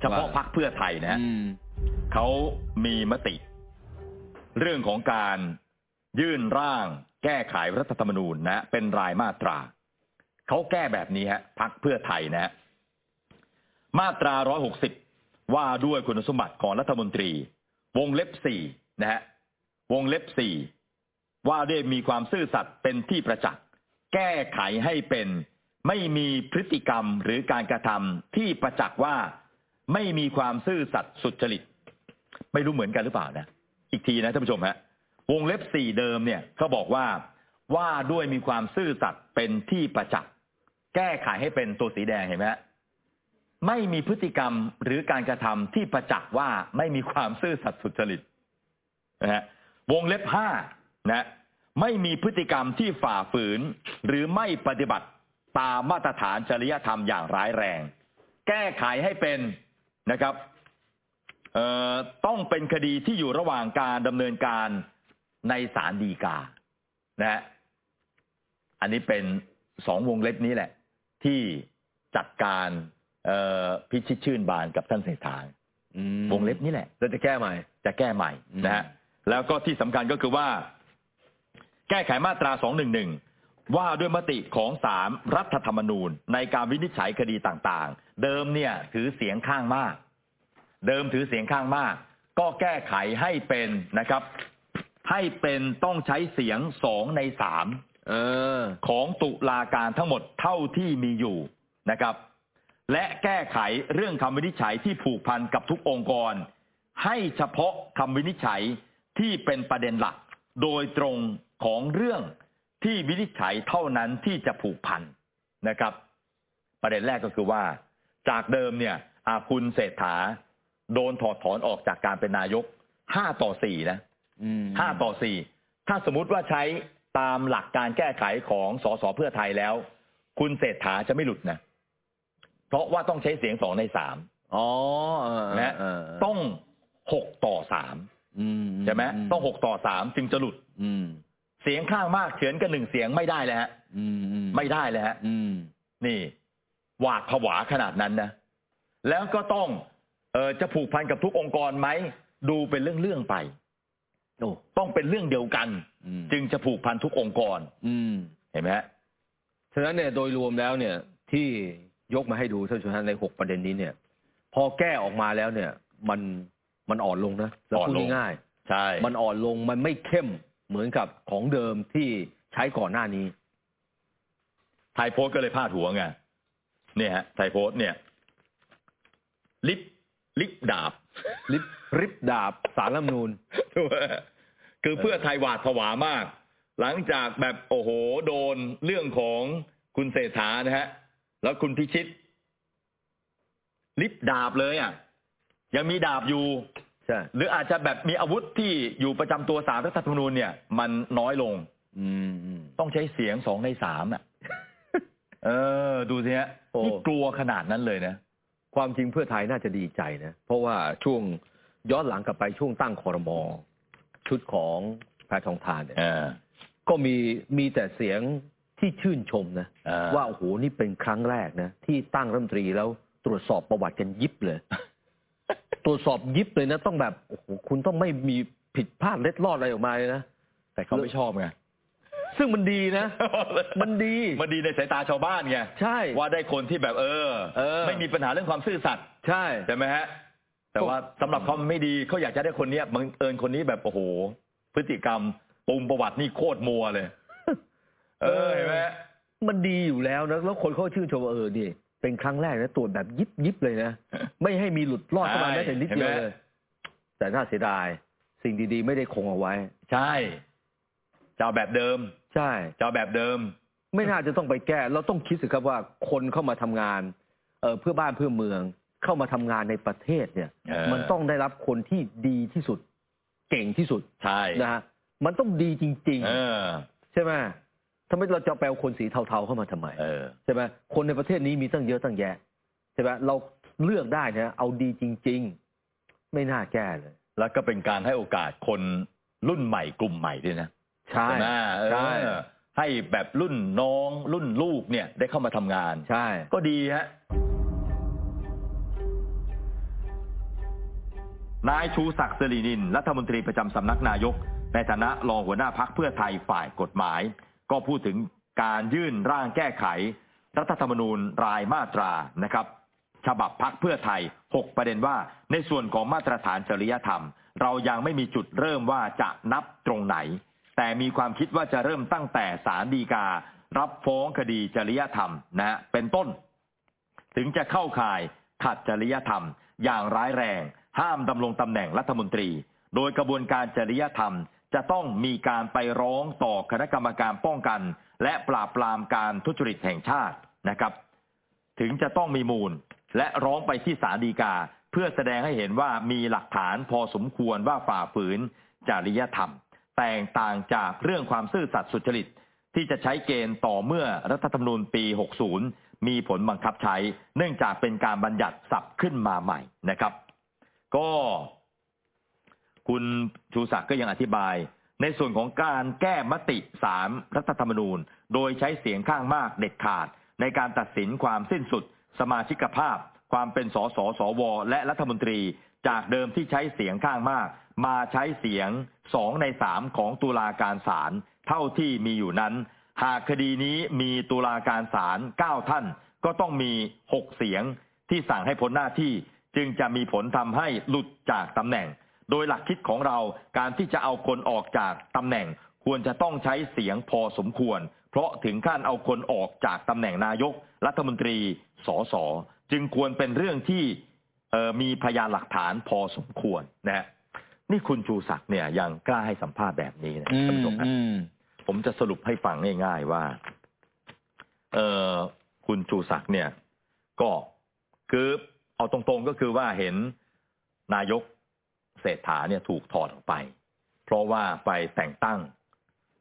เฉพาะว่าพักเพื่อไทยนะฮะอืมเขามีมติ เรื่องของการยื่นร่างแก้ไขรัฐธรรมนูญนะ เป็นรายมาตราเขาแก้แบบนี้ฮะพักเพื่อไทยนะฮะมาตรา 160 ว่าด้วยคุณสมบัติของรัฐมนตรี วงเล็บสี่นะฮะวงเล็บสี่ว่าด้วยมีความซื่อสัตย์เป็นที่ประจักษ์แก้ไขให้เป็นไม่มีพฤติกรรมหรือการกระทำที่ประจักษ์ว่า ไม่มีความซื่อสัตย์สุจริต ไม่รู้เหมือนกันหรือเปล่านะ อีกทีนะท่านผู้ชมฮะวงเล็บสี่เดิมเนี่ยเขาบอกว่าว่าด้วยมีความซื่อสัตย์เป็นที่ประจักษ์แก้ไขให้เป็นตัวสีแดงเห็นไหมฮะไม่มีพฤติกรรมหรือการกระทำที่ประจักษ์ว่าไม่มีความซื่อสัตย์สุจริตนะฮะวงเล็บห้านะไม่มีพฤติกรรมที่ฝ่าฝืน หรือไม่ปฏิบัติตามมาตรฐานจริยธรรมอย่างร้ายแรง แก้ไขให้เป็น นะครับเอ่อต้องเป็นคดีที่อยู่ระหว่างการดำเนินการในศาลฎีกานะฮะอันนี้เป็นสองวงเล็บนี้แหละ ที่จัดการเอ่อพิชิตชื่นบานกับท่านเศรษฐาอืมวงเล็บนี้แหละแล้วจะแก้ใหม่ จะแก้ใหม่อืมนะฮะแล้วก็ที่สำคัญก็คือว่า แก้ไขมาตรา211 ว่าด้วยมติของสามรัฐธรรมนูญ ในการวินิจฉัยคดีต่างๆ เดิมเนี่ยถือเสียงข้างมาก เดิมถือเสียงข้างมาก ก็แก้ไขให้เป็นนะครับ ให้เป็นต้องใช้เสียงสองในสามเออ ของตุลาการทั้งหมดเท่าที่มีอยู่นะครับ และแก้ไขเรื่องคำวินิจฉัยที่ผูกพันกับทุกองค์กร ให้เฉพาะคำวินิจฉัยที่เป็นประเด็นหลัก โดยตรงของเรื่อง ที่วินิจฉัยเท่านั้นที่จะผูกพันนะครับ ประเด็นแรกก็คือว่า จากเดิมเนี่ยอาคุณเศรษฐา โดนถอดถอนออกจากการเป็นนายกห้าต่อสี่นะอืมห้าต่อสี่ถ้าสมมุติว่าใช้ตามหลักการแก้ไขของสสเพื่อไทยแล้ว คุณเศรษฐาจะไม่หลุดนะ เพราะว่าต้องใช้เสียงสองในสามอ๋อเออนะเออต้องหกต่อสามอืใช่ไหมต้องหกต่อสามจึงจะหลุดอืม เสียงข้างมากเฉือนกันหนึ่งเสียงไม่ได้เลยฮะอืมอืมไม่ได้เลยฮะอืมนี่หวาดผวาขนาดนั้นนะแล้วก็ต้องเออจะผูกพันกับทุกองค์กรไหมดูเป็นเรื่องๆไปโอ้ต้องเป็นเรื่องเดียวกันอืมจึงจะผูกพันทุกองค์กรอืมเห็นไหมฮะฉะนั้นเนี่ยโดยรวมแล้วเนี่ย ที่ยกมาให้ดูท่านผู้ชมในหกประเด็นนี้เนี่ย พอแก้ออกมาแล้วเนี่ย มันมันอ่อนลงนะแล้วอ่อนพูดลงง่ายใช่ๆมันอ่อนลงมันไม่เข้ม เหมือนกับของเดิมที่ใช้ก่อนหน้านี้ ไทยโพสต์ก็เลยพาดหัวไงเนี่ยฮะไทยโพสต์เนี่ย ลิบลิบดาบริบริบดาบสารรัฐธรรมนูญคือเพื่อไทยหวาดผวามาก หลังจากแบบโอ้โหโดนเรื่องของคุณเศรษฐานะฮะ แล้วคุณพิชิต ลิบดาบเลยอะ ยังมีดาบอยู่ ใช่หรืออาจจะแบบมีอาวุธที่อยู่ประจำตัวสารรัฐธรรมนูญเนี่ย มันน้อยลงอืมอืมต้องใช้เสียงสองในสามอะ เออ ดูสิฮะโอ้นี่กลัวขนาดนั้นเลยนะ ความจริงเพื่อไทยน่าจะดีใจนะ เพราะว่าช่วงย้อนหลังกลับไปช่วงตั้งคอรมอชุดของแพทองทานเนี่ยเออก็มีมีแต่เสียงที่ชื่นชมนะอ่าว่าโอ้โหนี่เป็นครั้งแรกนะ ที่ตั้งรัฐมนตรีแล้วตรวจสอบประวัติกันยิบเลย ตรวจสอบยิบเลยนะ ต้องแบบโอ้โหคุณต้องไม่มีผิดพลาดเล็ดลอดอะไรออกมาเลยนะ แต่เขาไม่ชอบไง ซึ่งมันดีนะ มันดี มันดีในสายตาชาวบ้านไงใช่ ว่าได้คนที่แบบเออ เออ ไม่มีปัญหาเรื่องความซื่อสัตย์ใช่ ใช่ไหมฮะ แต่ว่าสำหรับเขามันไม่ดีเขาอยากจะได้คนเนี้ยบังเอิญคนนี้แบบโอ้โห พฤติกรรมปุ่มประวัตินี่โคตรมัวเลย เออเห็นไหมมันดีอยู่แล้วนะ แล้วคนเขาชื่นชมว่าเออดี เป็นครั้งแรกนะตรวจแบบยิบยิบเลยนะ ไม่ให้มีหลุดรอดเข้ามาแม้แต่นิดเดียวเลย แต่น่าเสียดาย สิ่งดีๆ ไม่ได้คงเอาไว้ ใช่จะเอาแบบเดิม ใช่จะเอาแบบเดิม ไม่น่าจะต้องไปแก้ เราต้องคิดสิครับว่าคนเข้ามาทำงานเออเพื่อบ้านเพื่อเมือง เข้ามาทำงานในประเทศเนี่ยเออมันต้องได้รับคนที่ดีที่สุด เก่งที่สุดใช่นะฮะมันต้องดีจริงเออๆใช่ไหม ทำไมเราจะแปลคนสีเทาๆเข้ามาทำไมเออใช่ไหมคนในประเทศนี้มีตั้งเยอะตั้งแยะใช่ไหมเราเลือกได้นะเอาดีจริง ๆ ไม่น่าแก้เลย แล้วก็เป็นการให้โอกาสคนรุ่นใหม่กลุ่มใหม่ด้วยนะใช่ไหมเออใช่ให้แบบรุ่นน้องรุ่นลูกเนี่ยได้เข้ามาทำงานใช่ ก็ดีฮะนายชูศักดิ์สิรินินรัฐมนตรีประจำสำนักนายก ในฐานะรองหัวหน้าพักเพื่อไทยฝ่ายกฎหมาย ก็พูดถึงการยื่นร่างแก้ไข รัฐธรรมนูญรายมาตรานะครับ ฉบับพักเพื่อไทย 6 ประเด็นว่า ในส่วนของมาตรฐานจริยธรรม เรายังไม่มีจุดเริ่มว่าจะนับตรงไหน แต่มีความคิดว่าจะเริ่มตั้งแต่ศาลฎีกา รับฟ้องคดีจริยธรรมนะฮะเป็นต้น ถึงจะเข้าข่ายขัดจริยธรรม อย่างร้ายแรง ห้ามดำรงตำแหน่งรัฐมนตรี โดยกระบวนการจริยธรรม จะต้องมีการไปร้องต่อคณะกรรมการป้องกัน และปราบปรามการทุจริตแห่งชาตินะครับ ถึงจะต้องมีมูล และร้องไปที่ศาลฎีกา เพื่อแสดงให้เห็นว่ามีหลักฐานพอสมควรว่าฝ่าฝืนจริยธรรม แตกต่างจากเรื่องความซื่อสัตย์สุจริต ที่จะใช้เกณฑ์ต่อเมื่อรัฐธรรมนูญปี 60 มีผลบังคับใช้ เนื่องจากเป็นการบัญญัติศัพท์ขึ้นมาใหม่นะครับ ก็ คุณชูศักดิ์ก็ยังอธิบาย ในส่วนของการแก้มติสามรัฐธรรมนูญ โดยใช้เสียงข้างมากเด็ดขาด ในการตัดสินความสิ้นสุด สมาชิกภาพ ความเป็นสสสว และรัฐมนตรีจากเดิมที่ใช้เสียงข้างมาก มาใช้เสียงสองในสามของตุลาการศาลเท่าที่มีอยู่นั้น หากคดีนี้มีตุลาการศาลเก้าท่าน ก็ต้องมีหกเสียงที่สั่งให้พ้นหน้าที่จึงจะมีผลทำให้หลุดจากตำแหน่ง โดยหลักคิดของเราการที่จะเอาคนออกจากตำแหน่ง ควรจะต้องใช้เสียงพอสมควร เพราะถึงขั้นเอาคนออกจากตำแหน่งนายก รัฐมนตรีสสจึงควรเป็นเรื่องที่เอ่อมีพยานหลักฐานพอสมควรนะฮะนี่คุณชูศักดิ์เนี่ยยังกล้าให้สัมภาษณ์แบบนี้นะอืท่านมผู้ชมครับอืมผมจะสรุปให้ฟังง่ายๆว่า เออคุณชูศักดิ์เนี่ย ก็คือเอาตรงๆก็คือว่าเห็นนายก เศรษฐาเนี่ยถูกถอดออกไป เพราะว่าไปแต่งตั้ง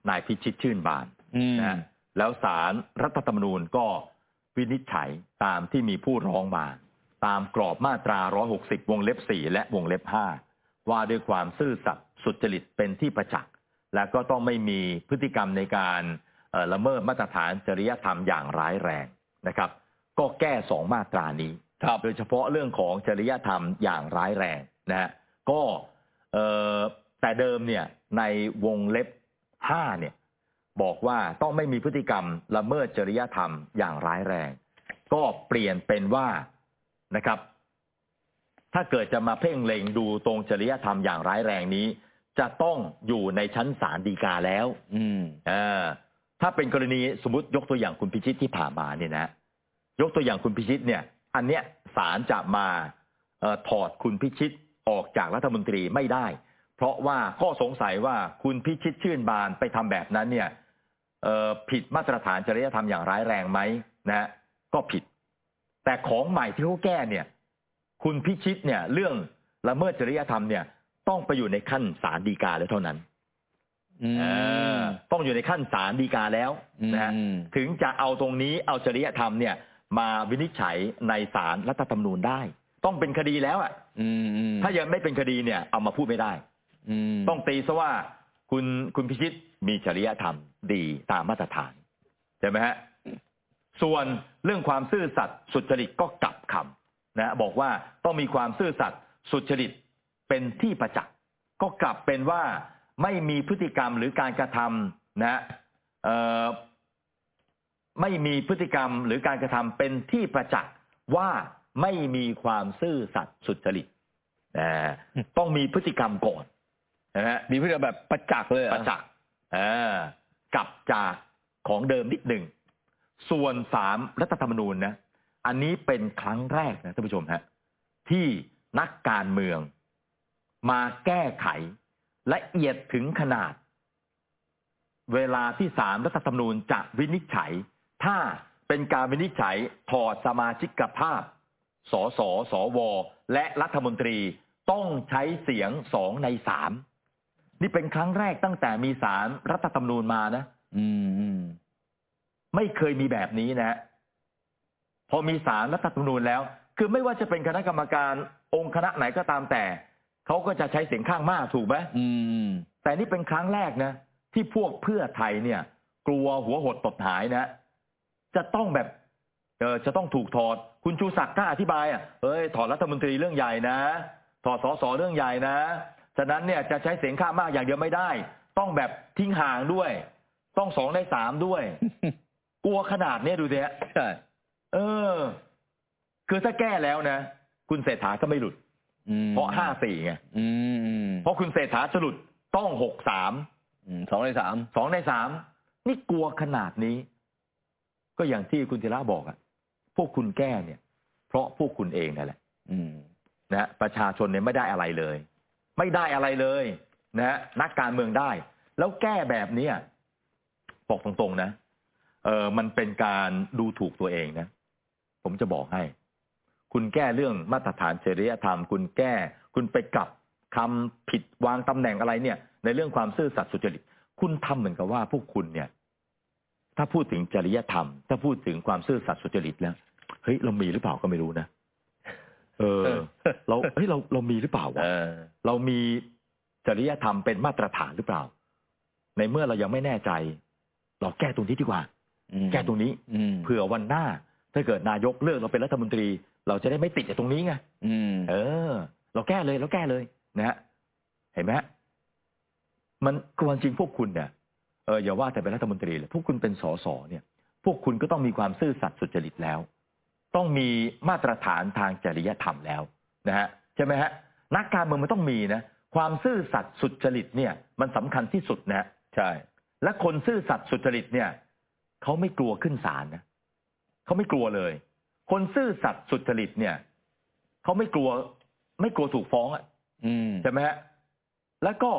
นายพิชิตชื่นบานอืมนะฮะแล้วศาลรัฐธรรมนูญก็วินิจฉัยตามที่มีผู้ร้องมา ตามกรอบมาตรา 160 วงเล็บ 4 และวงเล็บ 5 ว่าด้วยความซื่อสัตย์สุจริตเป็นที่ประจักษ์และก็ต้องไม่มีพฤติกรรมในการเอ่อละเมิดมาตรฐานจริยธรรมอย่างร้ายแรงนะครับ ก็แก้สองมาตรานี้ครับโดยเฉพาะเรื่องของจริยธรรมอย่างร้ายแรงนะฮะ ก็เอ่อแต่เดิมเนี่ยในวงเล็บ5เนี่ยบอกว่าต้องไม่มีพฤติกรรมละเมิดจริยธรรมอย่างร้ายแรง ก็เปลี่ยนเป็นว่านะครับ ถ้าเกิดจะมาเพ่งเล็งดูตรงจริยธรรมอย่างร้ายแรงนี้ จะต้องอยู่ในชั้นศาลฎีกาแล้ว อืมเออถ้าเป็นกรณีสมมติยกตัวอย่างคุณพิชิตที่ผ่านมาเนี่ยนะ ยกตัวอย่างคุณพิชิตเนี่ย อันเนี้ยศาลจะมาเออถอดคุณพิชิต ออกจากรัฐมนตรีไม่ได้ เพราะว่าข้อสงสัยว่าคุณพิชิตชื่นบานไปทำแบบนั้นเนี่ยเอ่อผิดมาตรฐานจริยธรรมอย่างร้ายแรงไหมนะฮะก็ผิด แต่ของใหม่ที่เขาแก้เนี่ย คุณพิชิตเนี่ย เรื่องละเมิดจริยธรรมเนี่ย ต้องไปอยู่ในขั้นศาลฎีกาแล้วเท่านั้นอืมเออต้องอยู่ในขั้นศาลฎีกาแล้วนะฮะอืมถึงจะเอาตรงนี้เอาจริยธรรมเนี่ย มาวินิจฉัยในศาลรัฐธรรมนูญได้ ต้องเป็นคดีแล้วอะอืมอืมถ้ายังไม่เป็นคดีเนี่ย เอามาพูดไม่ได้อืมต้องตีซะว่าคุณคุณพิชิตมีจริยธรรมดีตามมาตรฐานใช่ไหมฮะส่วนเรื่องความซื่อสัตย์สุจริตก็กลับคำนะบอกว่าต้องมีความซื่อสัตย์สุจริตเป็นที่ประจักษ์ก็กลับเป็นว่าไม่มีพฤติกรรมหรือการกระทำนะเอ่อไม่มีพฤติกรรมหรือการกระทำเป็นที่ประจักษ์ว่า ไม่มีความซื่อสัตย์สุจริตนะต้องมีพฤติกรรมก่อนนะฮะมีพฤติกรรมแบบประจักษ์เลยเหอประจักษ์เออกลับจากของเดิมนิดหนึ่งส่วนสามรัฐธรรมนูญนะอันนี้เป็นครั้งแรกนะท่านผู้ชมฮะที่นักการเมือง มาแก้ไขละเอียดถึงขนาด เวลาที่สามรัฐธรรมนูญจะวินิจฉัย ถ้าเป็นการวินิจฉัยถอดสมาชิกภาพ สสสว และรัฐมนตรีต้องใช้เสียงสองในสามนี่เป็นครั้งแรกตั้งแต่มีสารรัฐธรรมนูญมานะอืมอืมไม่เคยมีแบบนี้นะ พอมีสารรัฐธรรมนูญแล้ว คือไม่ว่าจะเป็นคณะกรรมการองค์คณะไหนก็ตามแต่เขาก็จะใช้เสียงข้างมากถูกไหมอืมแต่นี่เป็นครั้งแรกนะที่พวกเพื่อไทยเนี่ย กลัวหัวหดตดหายนะ จะต้องแบบ เออจะต้องถูกถอด คุณชูศักดิ์กล้าอธิบายอะเอ้ยถอดรัฐมนตรีเรื่องใหญ่นะ ถอดสอสอเรื่องใหญ่นะ ฉะนั้นเนี่ยจะใช้เสียงข้างมากอย่างเดียวไม่ได้ ต้องแบบทิ้งห่างด้วย ต้องสองในสามด้วย กลัวขนาดเนี้ยดูสิฮะใช่เออ คือถ้าแก้แล้วนะ คุณเศรษฐาก็ไม่หลุดอืมเพราะห้าสี่ไงอืมเพราะคุณเศรษฐาจะหลุดต้องหกสามอืมสองในสามสองในสามนี่กลัวขนาดนี้ ก็อย่างที่คุณธีระบอกอะพ วกคุณแก้เนี่ย เพราะพวกคุณเองนั่นแหละนะประชาชนเนี่ยไม่ได้อะไรเลย ไม่ได้อะไรเลยนะนักการเมืองได้ แล้วแก้แบบเนี้ยบอกตรงๆนะเออมันเป็นการดูถูกตัวเองนะ ผมจะบอกให้ คุณแก้เรื่องมาตรฐานจริยธรรม คุณแก้ คุณไปกลับคำผิดวางตำแหน่งอะไรเนี่ย ในเรื่องความซื่อสัตย์สุจริต คุณทำเหมือนกับว่าพวกคุณเนี่ย ถ้าพูดถึงจริยธรรม ถ้าพูดถึงความซื่อสัตย์สุจริตแล้ว เฮ้ยเรามีหรือเปล่าก็ไม่รู้นะเออ เราเฮ้ยเราเรามีหรือเปล่าวะเออเรามีจริยธรรมเป็นมาตรฐานหรือเปล่า ในเมื่อเรายังไม่แน่ใจ เราแก้ตรงนี้ดีกว่าอืมแก้ตรงนี้อืมเผื่อวันหน้า ถ้าเกิดนายกเลือกเราเป็นรัฐมนตรี เราจะได้ไม่ติดไอ้ตรงนี้ไงอืมเออ เราแก้เลยเราแก้เลยนะฮะเห็นไหมฮะมันความจริงพวกคุณเนี่ยเอออย่าว่าแต่เป็นรัฐมนตรีเลยพวกคุณเป็นสสเนี่ย พวกคุณก็ต้องมีความซื่อสัตย์สุจริตแล้ว ต้องมีมาตรฐานทางจริยธรรมแล้วนะฮะใช่ไหมฮะนักการเมืองมันต้องมีนะความซื่อสัตย์สุจริตเนี่ยมันสำคัญที่สุดนะใช่ และคนซื่อสัตย์สุจริตเนี่ยเขาไม่กลัวขึ้นศาลนะเขาไม่กลัวเลย คนซื่อสัตย์สุจริตเนี่ยเขาไม่กลัว ไม่กลัวถูกฟ้องอะอืมใช่ไหมฮะแล้วก็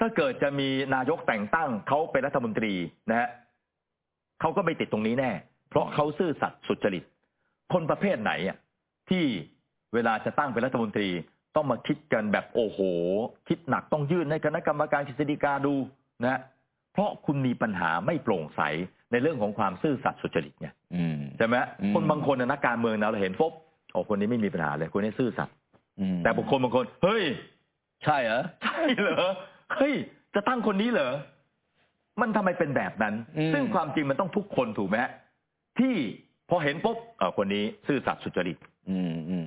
ถ้าเกิดจะมีนายกแต่งตั้งเขาเป็นรัฐมนตรีนะฮะเขาก็ไม่ติดตรงนี้แน่ เพราะเขาซื่อสัตย์สุจริต คนประเภทไหนอะที่เวลาจะตั้งเป็นรัฐมนตรีต้องมาคิดกันแบบโอ้โห คิดหนักต้องยื่นให้คณะกรรมการกฤษฎีกาดูนะฮะเพราะคุณมีปัญหาไม่โปร่งใสในเรื่องของความซื่อสัตย์สุจริตไงอืมใช่ไหมอืมคนบางคนน่ะนักการเมืองนะเราเห็นปุ๊บโอ้คนนี้ไม่มีปัญหาเลยคนนี้ซื่อสัตย์อืมแต่บุคคลบางคน เฮ้ย ใช่เหรอใช่เหรอเฮ้ย จะตั้งคนนี้เหรอมันทำไมเป็นแบบนั้นอืมซึ่งความจริงมันต้องทุกคนถูกไหมที่ พอเห็นปุ๊บเออคนนี้ซื่อสัตย์สุจริตอืมอืม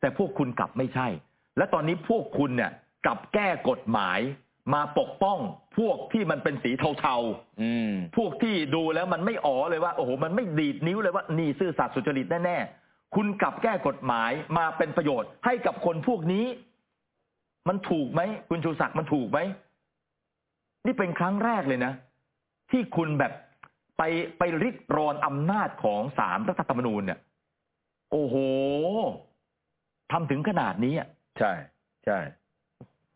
แต่พวกคุณกลับไม่ใช่ และตอนนี้พวกคุณเนี่ยกลับแก้กฎหมายมาปกป้องพวกที่มันเป็นสีเทาอืมๆพวกที่ดูแล้วมันไม่อ๋อเลยว่า โอ้โห มันไม่ดีดนิ้วเลยว่านี่ซื่อสัตย์สุจริตแน่ๆ คุณกลับแก้กฎหมายมาเป็นประโยชน์ให้กับคนพวกนี้ มันถูกไหม คุณชูศักดิ์มันถูกไหม นี่เป็นครั้งแรกเลยนะ ที่คุณแบบ ไปไปริดรอนอำนาจของสามรัฐธรรมนูญเนี่ย โอ้โหทำถึงขนาดนี้อะใช่ ใช่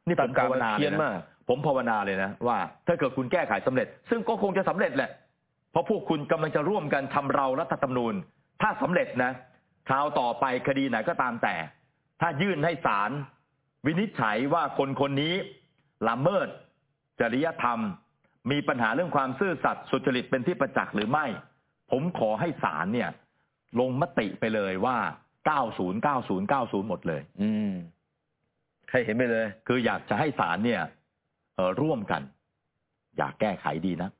นี่ผมภาวนาเพี้เลยยนนะมากผมภาวนาเลยนะว่า ถ้าเกิดคุณแก้ไขสำเร็จ ซึ่งก็คงจะสำเร็จแหละ เพราะพวกคุณกำลังจะร่วมกันทำเรารัฐธรรมนูญ ถ้าสำเร็จนะคราวต่อไปคดีไหนก็ตามแต่ ถ้ายื่นให้ศาลวินิจฉัยว่าคนคนนี้ละเมิด จริยธรรม มีปัญหาเรื่องความซื่อสัตย์สุจริตเป็นที่ประจักษ์หรือไม่ ผมขอให้ศาลเนี่ย ลงมติไปเลยว่า 90 90 90 หมดเลย อืมใครเห็นไปเลย คืออยากจะให้ศาลเนี่ยเอ่อร่วมกัน อยากแก้ไขดีนะ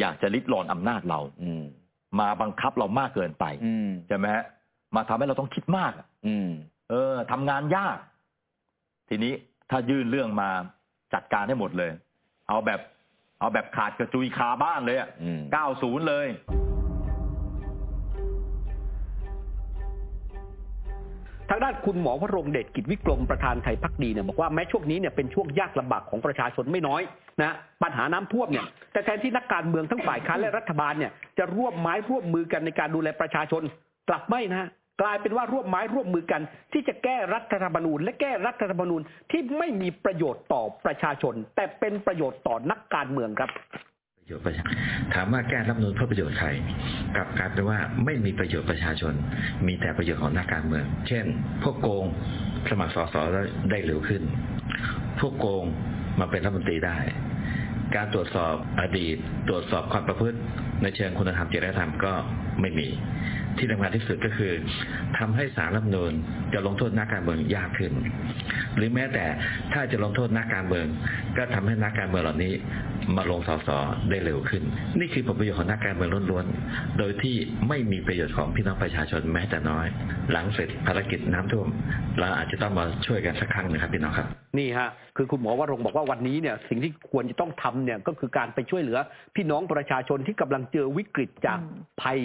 อยากจะลิดรอนอำนาจเรา อืม มาบังคับเรามากเกินไปอืมใช่ไหมฮะมาทำให้เราต้องคิดมากอะอืม เออทำงานยาก ทีนี้ถ้ายื่นเรื่องมาจัดการให้หมดเลย เอาแบบ เอาแบบขาดกระจุยคาบ้านเลยอะอืมเก้าศูนย์เลย ทางด้านคุณหมอวรงเดชกิจวิกรมประธานไทยพักดีเนี่ยบอกว่าแม้ช่วงนี้เนี่ยเป็นช่วงยากลำบากของประชาชนไม่น้อยนะปัญหาน้ำท่วมเนี่ยแต่แทนที่นักการเมืองทั้งฝ่ายค้านและรัฐบาลเนี่ยจะร่วมไม้ร่วมมือกันในการดูแลประชาชนกลับไม่นะฮะ กลายเป็นว่าร่วมไม้ร่วมมือกัน ที่จะแก้รัฐธรรมนูญ และแก้รัฐธรรมนูญที่ไม่มีประโยชน์ต่อประชาชน แต่เป็นประโยชน์ต่อนักการเมืองครับประโยชน์ประชาถามว่าแก้รัฐธรรมนูญเพื่อประโยชน์ใครกลับกลายเป็นว่าไม่มีประโยชน์ประชาชน มีแต่ประโยชน์ของนักการเมือง เช่น พวกโกงสมัครสสแล้วได้เร็วขึ้น พวกโกงมาเป็นรัฐมนตรีได้ การตรวจสอบอดีต ตรวจสอบความประพฤติในเชิงคุณธรรมจริยธรรมก็ ไม่มี ที่สำคัญที่สุดก็คือทำให้สารรัฐธรรมนูญจะลงโทษนักการเมืองยากขึ้น หรือแม้แต่ถ้าจะลงโทษนักการเมือง ก็ทำให้นักการเมืองเหล่านี้มาลงสสได้เร็วขึ้น นี่คือผลประโยชน์ของนักการเมืองล้วนๆ โดยที่ไม่มีประโยชน์ของพี่น้องประชาชนแม้แต่น้อย หลังเสร็จภารกิจน้ำท่วมเราอาจจะต้องมาช่วยกันสักครั้งหนึ่งครับพี่น้องครับ นี่ฮะคือคุณหมอวรงค์บอกว่าวันนี้เนี่ยสิ่งที่ควรจะต้องทำเนี่ยก็คือการไปช่วยเหลือ พี่น้องประชาชนที่กำลังเจอวิกฤตจากอืมภัย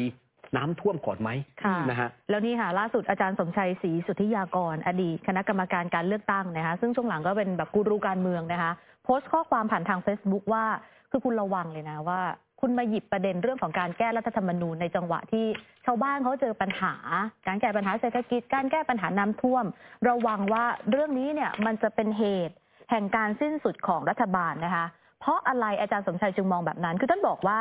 น้ำท่วมก่อนไหมค่ะนะฮะแล้วนี่ค่ะล่าสุดอาจารย์สมชัยศรีสุทธิยากร อดีตคณะกรรมการการเลือกตั้งนะคะซึ่งช่วงหลังก็เป็นแบบกูรูการเมืองนะคะโพสต์ข้อความผ่านทาง Facebook ว่าคือคุณระวังเลยนะว่า คุณมาหยิบประเด็นเรื่องของการแก้รัฐธรรมนูญในจังหวะที่ชาวบ้านเขาเจอปัญหา การแก้ปัญหาเศรษฐกิจ การแก้ปัญหาน้ำท่วม ระวังว่าเรื่องนี้เนี่ยมันจะเป็นเหตุแห่งการสิ้นสุดของรัฐบาลนะคะ เพราะอะไรอาจารย์สมชัยจึงมองแบบนั้น คือท่านบอกว่า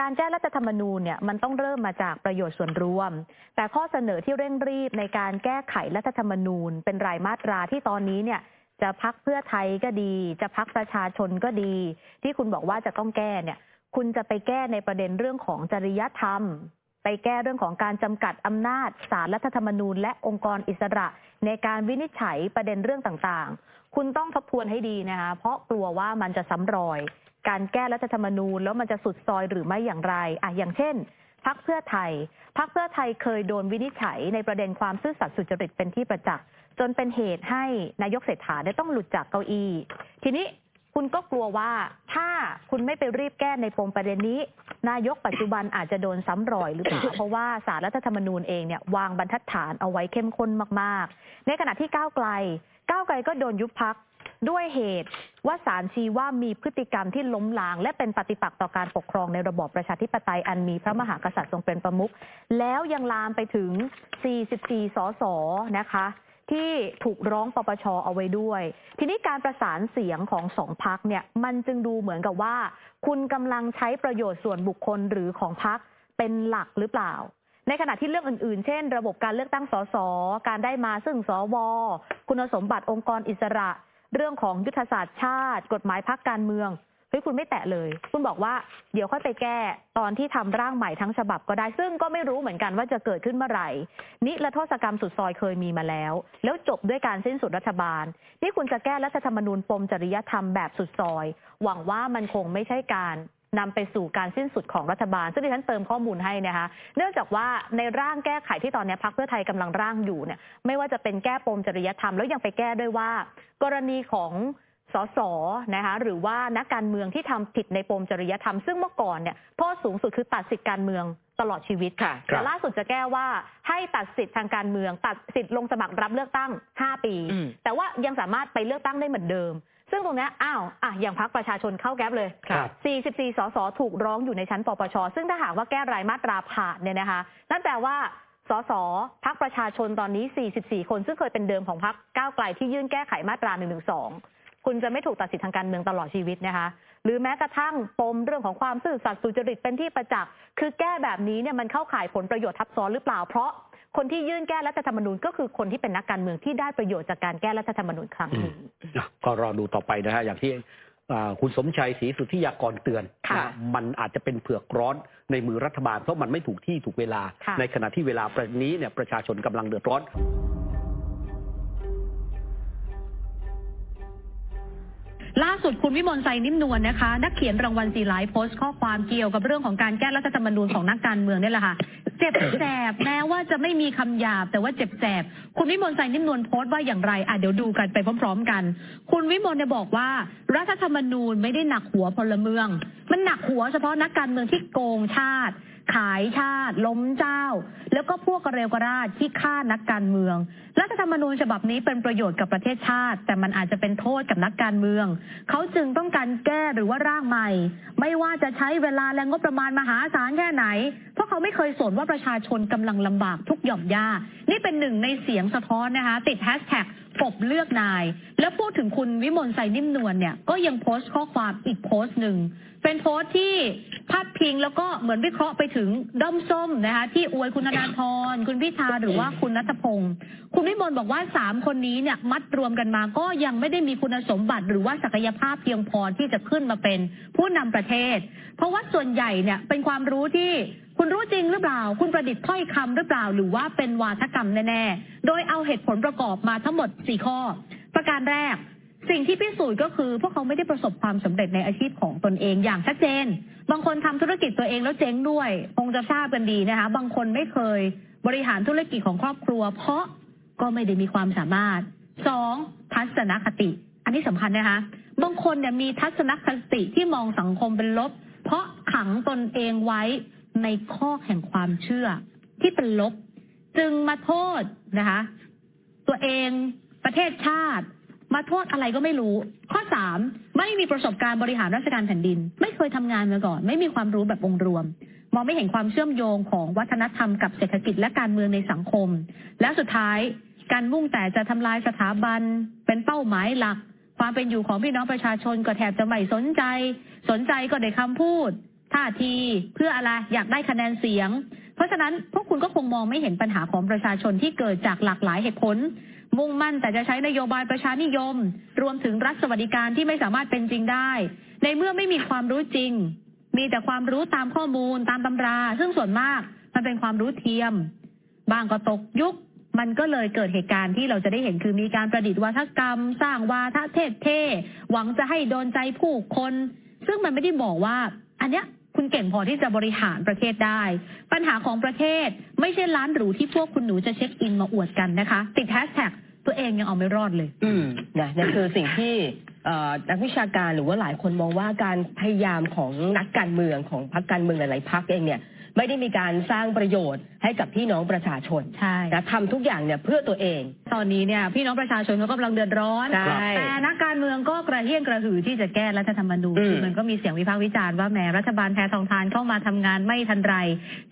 การแก้รัฐธรรมนูญเนี่ยมันต้องเริ่มมาจากประโยชน์ส่วนรวม แต่ข้อเสนอที่เร่งรีบในการแก้ไขรัฐธรรมนูญ เป็นรายมาตราที่ตอนนี้เนี่ยจะพักเพื่อไทยก็ดี จะพักประชาชนก็ดี ที่คุณบอกว่าจะต้องแก้เนี่ย คุณจะไปแก้ในประเด็นเรื่องของจริยธรรม ไปแก้เรื่องของการจำกัดอำนาจศาลรัฐธรรมนูญ และองค์กรอิสระ ในการวินิจฉัยประเด็นเรื่องต่างๆ คุณต้องทบทวนให้ดีนะคะเพราะกลัวว่ามันจะซ้ำรอย การแก้รัฐธรรมนูญ แล้วมันจะสุดซอยหรือไม่อย่างไรอะอย่างเช่นพักเพื่อไทยพักเพื่อไทยเคยโดนวินิจฉัยในประเด็นความซื่อสัตย์สุจริตเป็นที่ประจักษ์จนเป็นเหตุให้นายกเศรษฐาได้ต้องหลุดจากเก้าอี้ทีนี้ คุณก็กลัวว่าถ้าคุณไม่ไปรีบแก้ในปมประเด็นนี้ นายกปัจจุบันอาจจะโดนซ้ำรอยหรือเปล่า เพราะว่าสารรัฐธรรมนูญเองเนี่ยวางบรรทัดฐานเอาไว้เข้มข้นมากๆ ในขณะที่ก้าวไกล ก้าวไกลก็โดนยุบพักด้วยเหตุว่าสารชี้ว่ามีพฤติกรรมที่ล้มล้าง และเป็นปฏิปักษ์ต่อการปกครองในระบอบประชาธิปไตยอันมีพระมหากษัตริย์ทรงเป็นประมุขแล้วยังลามไปถึง 44 สสนะคะ ที่ถูกร้องปปชเอาไว้ด้วย ทีนี้การประสานเสียงของสองพักเนี่ยมันจึงดูเหมือนกับว่า คุณกำลังใช้ประโยชน์ส่วนบุคคลหรือของพักเป็นหลักหรือเปล่า ในขณะที่เรื่องอื่นๆ เช่น ระบบการเลือกตั้งสสการได้มาซึ่งสวคุณสมบัติองค์กรอิสระ เรื่องของยุทธศาสตร์ชาติ กฎหมายพักการเมือง เฮ้ยคุณไม่แตะเลย คุณบอกว่าเดี๋ยวค่อยไปแก้ตอนที่ทำร่างใหม่ทั้งฉบับก็ได้ ซึ่งก็ไม่รู้เหมือนกันว่าจะเกิดขึ้นเมื่อไหร่ นิรโทษกรรมสุดซอยเคยมีมาแล้ว แล้วจบด้วยการสิ้นสุดรัฐบาล นี่คุณจะแก้รัฐธรรมนูญปมจริยธรรมแบบสุดซอย หวังว่ามันคงไม่ใช่การนำไปสู่การสิ้นสุดของรัฐบาล ซึ่งดิฉันเติมข้อมูลให้นะคะ เนื่องจากว่าในร่างแก้ไขที่ตอนนี้พักเพื่อไทยกำลังร่างอยู่เนี่ย ไม่ว่าจะเป็นแก้ปมจริยธรรมแล้วยังไปแก้ด้วยว่า กรณีของ สสนะคะหรือว่านักการเมืองที่ทำผิดในปมจริยธรรม ซึ่งเมื่อก่อนเนี่ยโทษสูงสุดคือตัดสิทธิการเมืองตลอดชีวิตค่ะแต่ล่าสุดจะแก้ว่าให้ตัดสิทธิ์ทางการเมือง ตัดสิทธิ์ลงสมัครรับเลือกตั้ง 5 ปีอืมแต่ว่ายังสามารถไปเลือกตั้งได้เหมือนเดิม ซึ่งตรงเนี้ยอ้าวอะอย่างพักประชาชนเข้าแก๊ปเลยครับ44 สสถูกร้องอยู่ในชั้นปปช ซึ่งถ้าหากว่าแก้รายมาตราผ่านเนี่ยนะคะนั่นแปลว่าสสพักประชาชนตอนนี้ 44 คน ซึ่งเคยเป็นเดิมของพักก้าวไกลที่ยื่นแก้ไขมาตรา112 คุณจะไม่ถูกตัดสิทธิ์ทางการเมืองตลอดชีวิตนะคะ หรือแม้กระทั่งปมเรื่องของความซื่อสัตย์สุจริตเป็นที่ประจักษ์คือแก้แบบนี้เนี่ยมันเข้าข่ายผลประโยชน์ทับซ้อนหรือเปล่าเพราะคนที่ยื่นแก้รัฐธรรมนูญก็คือคนที่เป็นนักการเมืองที่ได้ประโยชน์จากการแก้รัฐธรรมนูญครั้งนี้อะก็รอดูต่อไปนะฮะอย่างที่อ่าคุณสมชัยศรีสุทธิยากรเตือนค่ะนะมันอาจจะเป็นเผือกร้อนในมือรัฐบาลเพราะมันไม่ถูกที่ถูกเวลาค่ะในขณะที่เวลาประนี้เนี่ยประชาชนกำลังเดือดร้อน ล่าสุดคุณวิมลไซนิ่มนวลนะคะ นักเขียนรางวัลสีไลฟ์โพสต์ข้อความเกี่ยวกับเรื่องของการแก้รัฐธรรมนูญของนักการเมืองนี่แหละค่ะ เจ็บแสบแม้ว่าจะไม่มีคำหยาบแต่ว่าเจ็บแสบ คุณวิมลไซนิ่มนวลโพสต์ว่าอย่างไรอะเดี๋ยวดูกันไปพร้อม ๆ กัน คุณวิมลเนี่ยบอกว่า รัฐธรรมนูญไม่ได้หนักหัวพลเมือง มันหนักหัวเฉพาะนักการเมืองที่โกงชาติ ขายชาติ ล้มเจ้า แล้วก็พวกกระเรวกระราดที่ฆ่านักการเมือง รัฐธรรมนูญฉบับนี้เป็นประโยชน์กับประเทศชาติ แต่มันอาจจะเป็นโทษกับนักการเมือง เขาจึงต้องการแก้หรือว่าร่างใหม่ ไม่ว่าจะใช้เวลาและงบประมาณมหาศาลแค่ไหน เพราะเขาไม่เคยสนว่าประชาชนกำลังลำบากทุกหย่อมย่า นี่เป็นหนึ่งในเสียงสะท้อนนะคะ ติดแฮชแท็กกบเลือกนาย แล้วพูดถึงคุณวิมลไซนิ่มนวลเนี่ย ก็ยังโพสต์ข้อความอีกโพสต์หนึ่ง เป็นโพสต์ที่พาดพิงแล้วก็เหมือนวิเคราะห์ไปถึงด้อมส้มนะคะ ที่อวยคุณธนาธรคุณพิธาหรือว่าคุณนัทพงศ์คุณวิมลบอกว่าสามคนนี้เนี่ยมัดรวมกันมาก็ยังไม่ได้มีคุณสมบัติหรือว่าศักยภาพเพียงพอที่จะขึ้นมาเป็นผู้นำประเทศ เพราะว่าส่วนใหญ่เนี่ยเป็นความรู้ที่ คุณรู้จริงหรือเปล่า คุณประดิษฐ์ถ้อยคำหรือเปล่า หรือว่าเป็นวาทกรรมแน่ๆ โดยเอาเหตุผลประกอบมาทั้งหมด 4 ข้อ ประการแรก สิ่งที่พิสูจน์ก็คือ พวกเขาไม่ได้ประสบความสำเร็จในอาชีพของตนเองอย่างชัดเจน บางคนทำธุรกิจตัวเองแล้วเจ๊งด้วย คงจะทราบกันดีนะคะ บางคนไม่เคยบริหารธุรกิจของครอบครัว เพราะก็ไม่ได้มีความสามารถสองทัศนคติ อันนี้สำคัญนะคะ บางคนเนี่ยมีทัศนคติที่มองสังคมเป็นลบ เพราะขังตนเองไว้ ในข้อแห่งความเชื่อที่เป็นลบ จึงมาโทษนะคะ ตัวเองประเทศชาติ มาโทษอะไรก็ไม่รู้ ข้อสามไม่มีประสบการณ์บริหารราชการแผ่นดิน ไม่เคยทำงานมาก่อน ไม่มีความรู้แบบองค์รวม มองไม่เห็นความเชื่อมโยงของวัฒนธรรมกับเศรษฐกิจและการเมืองในสังคม และสุดท้ายการมุ่งแต่จะทำลายสถาบันเป็นเป้าหมายหลัก ความเป็นอยู่ของพี่น้องประชาชนก็แทบจะไม่สนใจ สนใจก็ได้คำพูด ท่าที เพื่ออะไรอยากได้คะแนนเสียง เพราะฉะนั้นพวกคุณก็คงมองไม่เห็นปัญหาของประชาชนที่เกิดจากหลากหลายเหตุผล มุ่งมั่นแต่จะใช้นโยบายประชานิยม รวมถึงรัฐสวัสดิการที่ไม่สามารถเป็นจริงได้ ในเมื่อไม่มีความรู้จริง มีแต่ความรู้ตามข้อมูลตามตำรา ซึ่งส่วนมากมันเป็นความรู้เทียม บางก็ตกยุคมันก็เลยเกิดเหตุการณ์ที่เราจะได้เห็นคือมีการประดิษฐ์วาทกรรม สร้างวาทะเทศเท่หวังจะให้โดนใจผู้คน ซึ่งมันไม่ได้บอกว่า อันเนี้ย คุณเก่งพอที่จะบริหารประเทศได้ ปัญหาของประเทศไม่ใช่ร้านหรูที่พวกคุณหนูจะเช็คอินมาอวดกันนะคะ ติดแฮชแท็กตัวเองยังเอาไม่รอดเลย อืมนะนั่นคือสิ่งที่นักวิชาการหรือว่าหลายคนมองว่าการพยายามของนักการเมืองของพรรคการเมืองหลายๆพรรคเองเนี่ย ไม่ได้มีการสร้างประโยชน์ให้กับพี่น้องประชาชนใช่นะทำทุกอย่างเนี่ยเพื่อตัวเอง ตอนนี้เนี่ยพี่น้องประชาชนเขากำลังเดือดร้อนใช่แต่นักการเมืองก็กระเฮี้ยนกระหือที่จะแก้รัฐธรรมนูญอืมคือมันก็มีเสียงวิพากษ์วิจารณ์ว่าแหมรัฐบาลแพทองทานเข้ามาทำงานไม่ทันไร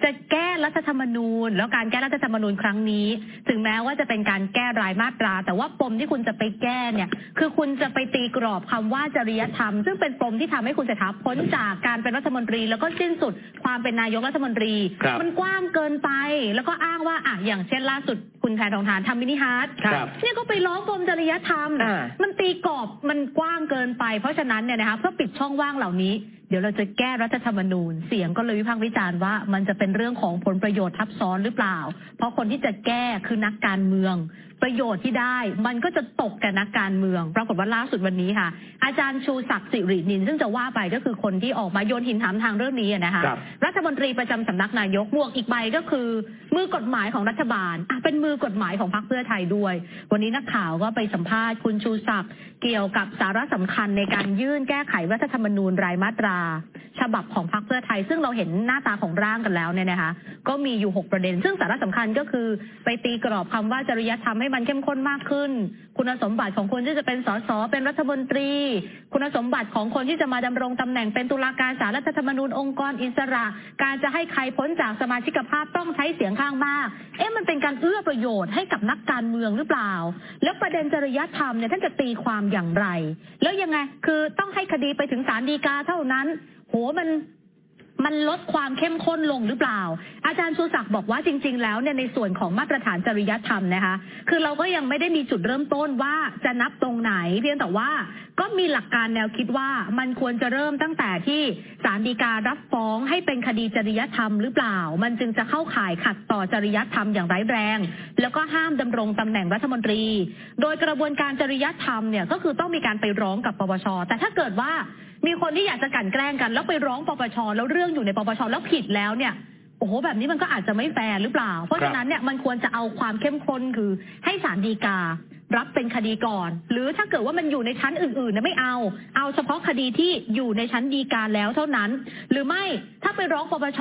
จะแก้รัฐธรรมนูญ แล้วการแก้รัฐธรรมนูญครั้งนี้ ถึงแม้ว่าจะเป็นการแก้รายมาตรา แต่ว่าปมที่คุณจะไปแก้เนี่ย คือคุณจะไปตีกรอบคำว่าจริยธรรม ซึ่งเป็นปมที่ทำให้คุณเศรษฐาพ้นจากการเป็นรัฐมนตรี แล้วก็สิ้นสุดความเป็นนายกรัฐมนตรีครับมันกว้างเกินไป แล้วก็อ้างว่าอะอย่างเช่นล่าสุดคุณแพทองทานทำมินิฮาร์ดครับเนี่ยก็ไปร้องกรมจริยธรรมอ่ามันตีกรอบมันกว้างเกินไป เพราะฉะนั้นเนี่ยนะคะเพื่อปิดช่องว่างเหล่านี้ เดี๋ยวเราจะแก้รัฐธรรมนูญ เสียงก็เลยวิพากษ์วิจารณ์ว่า มันจะเป็นเรื่องของผลประโยชน์ทับซ้อนหรือเปล่า เพราะคนที่จะแก้คือนักการเมือง ประโยชน์ที่ได้ มันก็จะตกกับนักการเมือง ปรากฏว่าล่าสุดวันนี้ค่ะ อาจารย์ชูศักดิ์สิรินิน ซึ่งจะว่าไปก็คือคนที่ออกมาโยนหินถามทางเรื่องนี้อะนะคะครับรัฐมนตรีประจำสำนักนายกบวกอีกใบก็คือ มือกฎหมายของรัฐบาลอะเป็นมือกฎหมายของพรรคเพื่อไทยด้วย วันนี้นักข่าวก็ไปสัมภาษณ์คุณชูศักดิ์เกี่ยวกับสาระสำคัญในการยื่นแก้ไขรัฐธรรมนูญรายมาตราฉบับของพรรคเพื่อไทย ซึ่งเราเห็นหน้าตาของร่างกันแล้วเนี่ยนะคะ ก็มีอยู่ 6 ประเด็น ซึ่งสาระสำคัญก็คือ ไปตีกรอบคำว่าจริยธรรมให้มันเข้มข้นมากขึ้น คุณสมบัติของคนที่จะเป็นสสเป็นรัฐมนตรี คุณสมบัติของคนที่จะมาดำรงตำแหน่งเป็นตุลาการศาลรัฐธรรมนูญองค์กรอิสระ การจะให้ใครพ้นจากสมาชิกภาพต้องใช้เสียงข้างมาก เอ๊ะมันเป็นการเอื้อประโยชน์ให้กับนักการเมืองหรือเปล่า แล้วประเด็นจริยธรรมเนี่ยท่านจะตีความอย่างไร แล้วยังไงคือต้องให้คดีไปถึงศาลฎีกาเท่านั้น โหมัน มันลดความเข้มข้นลงหรือเปล่า อาจารย์ชูศักดิ์บอกว่าจริง ๆ แล้วเนี่ยในส่วนของมาตรฐานจริยธรรมนะคะ คือเราก็ยังไม่ได้มีจุดเริ่มต้นว่าจะนับตรงไหน เพียงแต่ว่าก็มีหลักการแนวคิดว่ามันควรจะเริ่มตั้งแต่ที่ศาลฎีการับฟ้องให้เป็นคดีจริยธรรมหรือเปล่า มันจึงจะเข้าข่ายขัดต่อจริยธรรมอย่างร้ายแรง แล้วก็ห้ามดำรงตำแหน่งรัฐมนตรี โดยกระบวนการจริยธรรมเนี่ยก็คือต้องมีการไปร้องกับปปชแต่ถ้าเกิดว่า มีคนที่อยากจะกลั่นแกล้งกัน แล้วไปร้องปปชแล้วเรื่องอยู่ในปปชแล้วผิดแล้วเนี่ยโอ้โหแบบนี้มันก็อาจจะไม่แฟร์หรือเปล่า เพราะฉะนั้นเนี่ยมันควรจะเอาความเข้มข้นคือให้ศาลฎีกา รับเป็นคดีก่อน หรือถ้าเกิดว่ามันอยู่ในชั้นอื่นๆนะไม่เอา เอาเฉพาะคดีที่อยู่ในชั้นฎีกาแล้วเท่านั้น หรือไม่ถ้าไปร้องปปช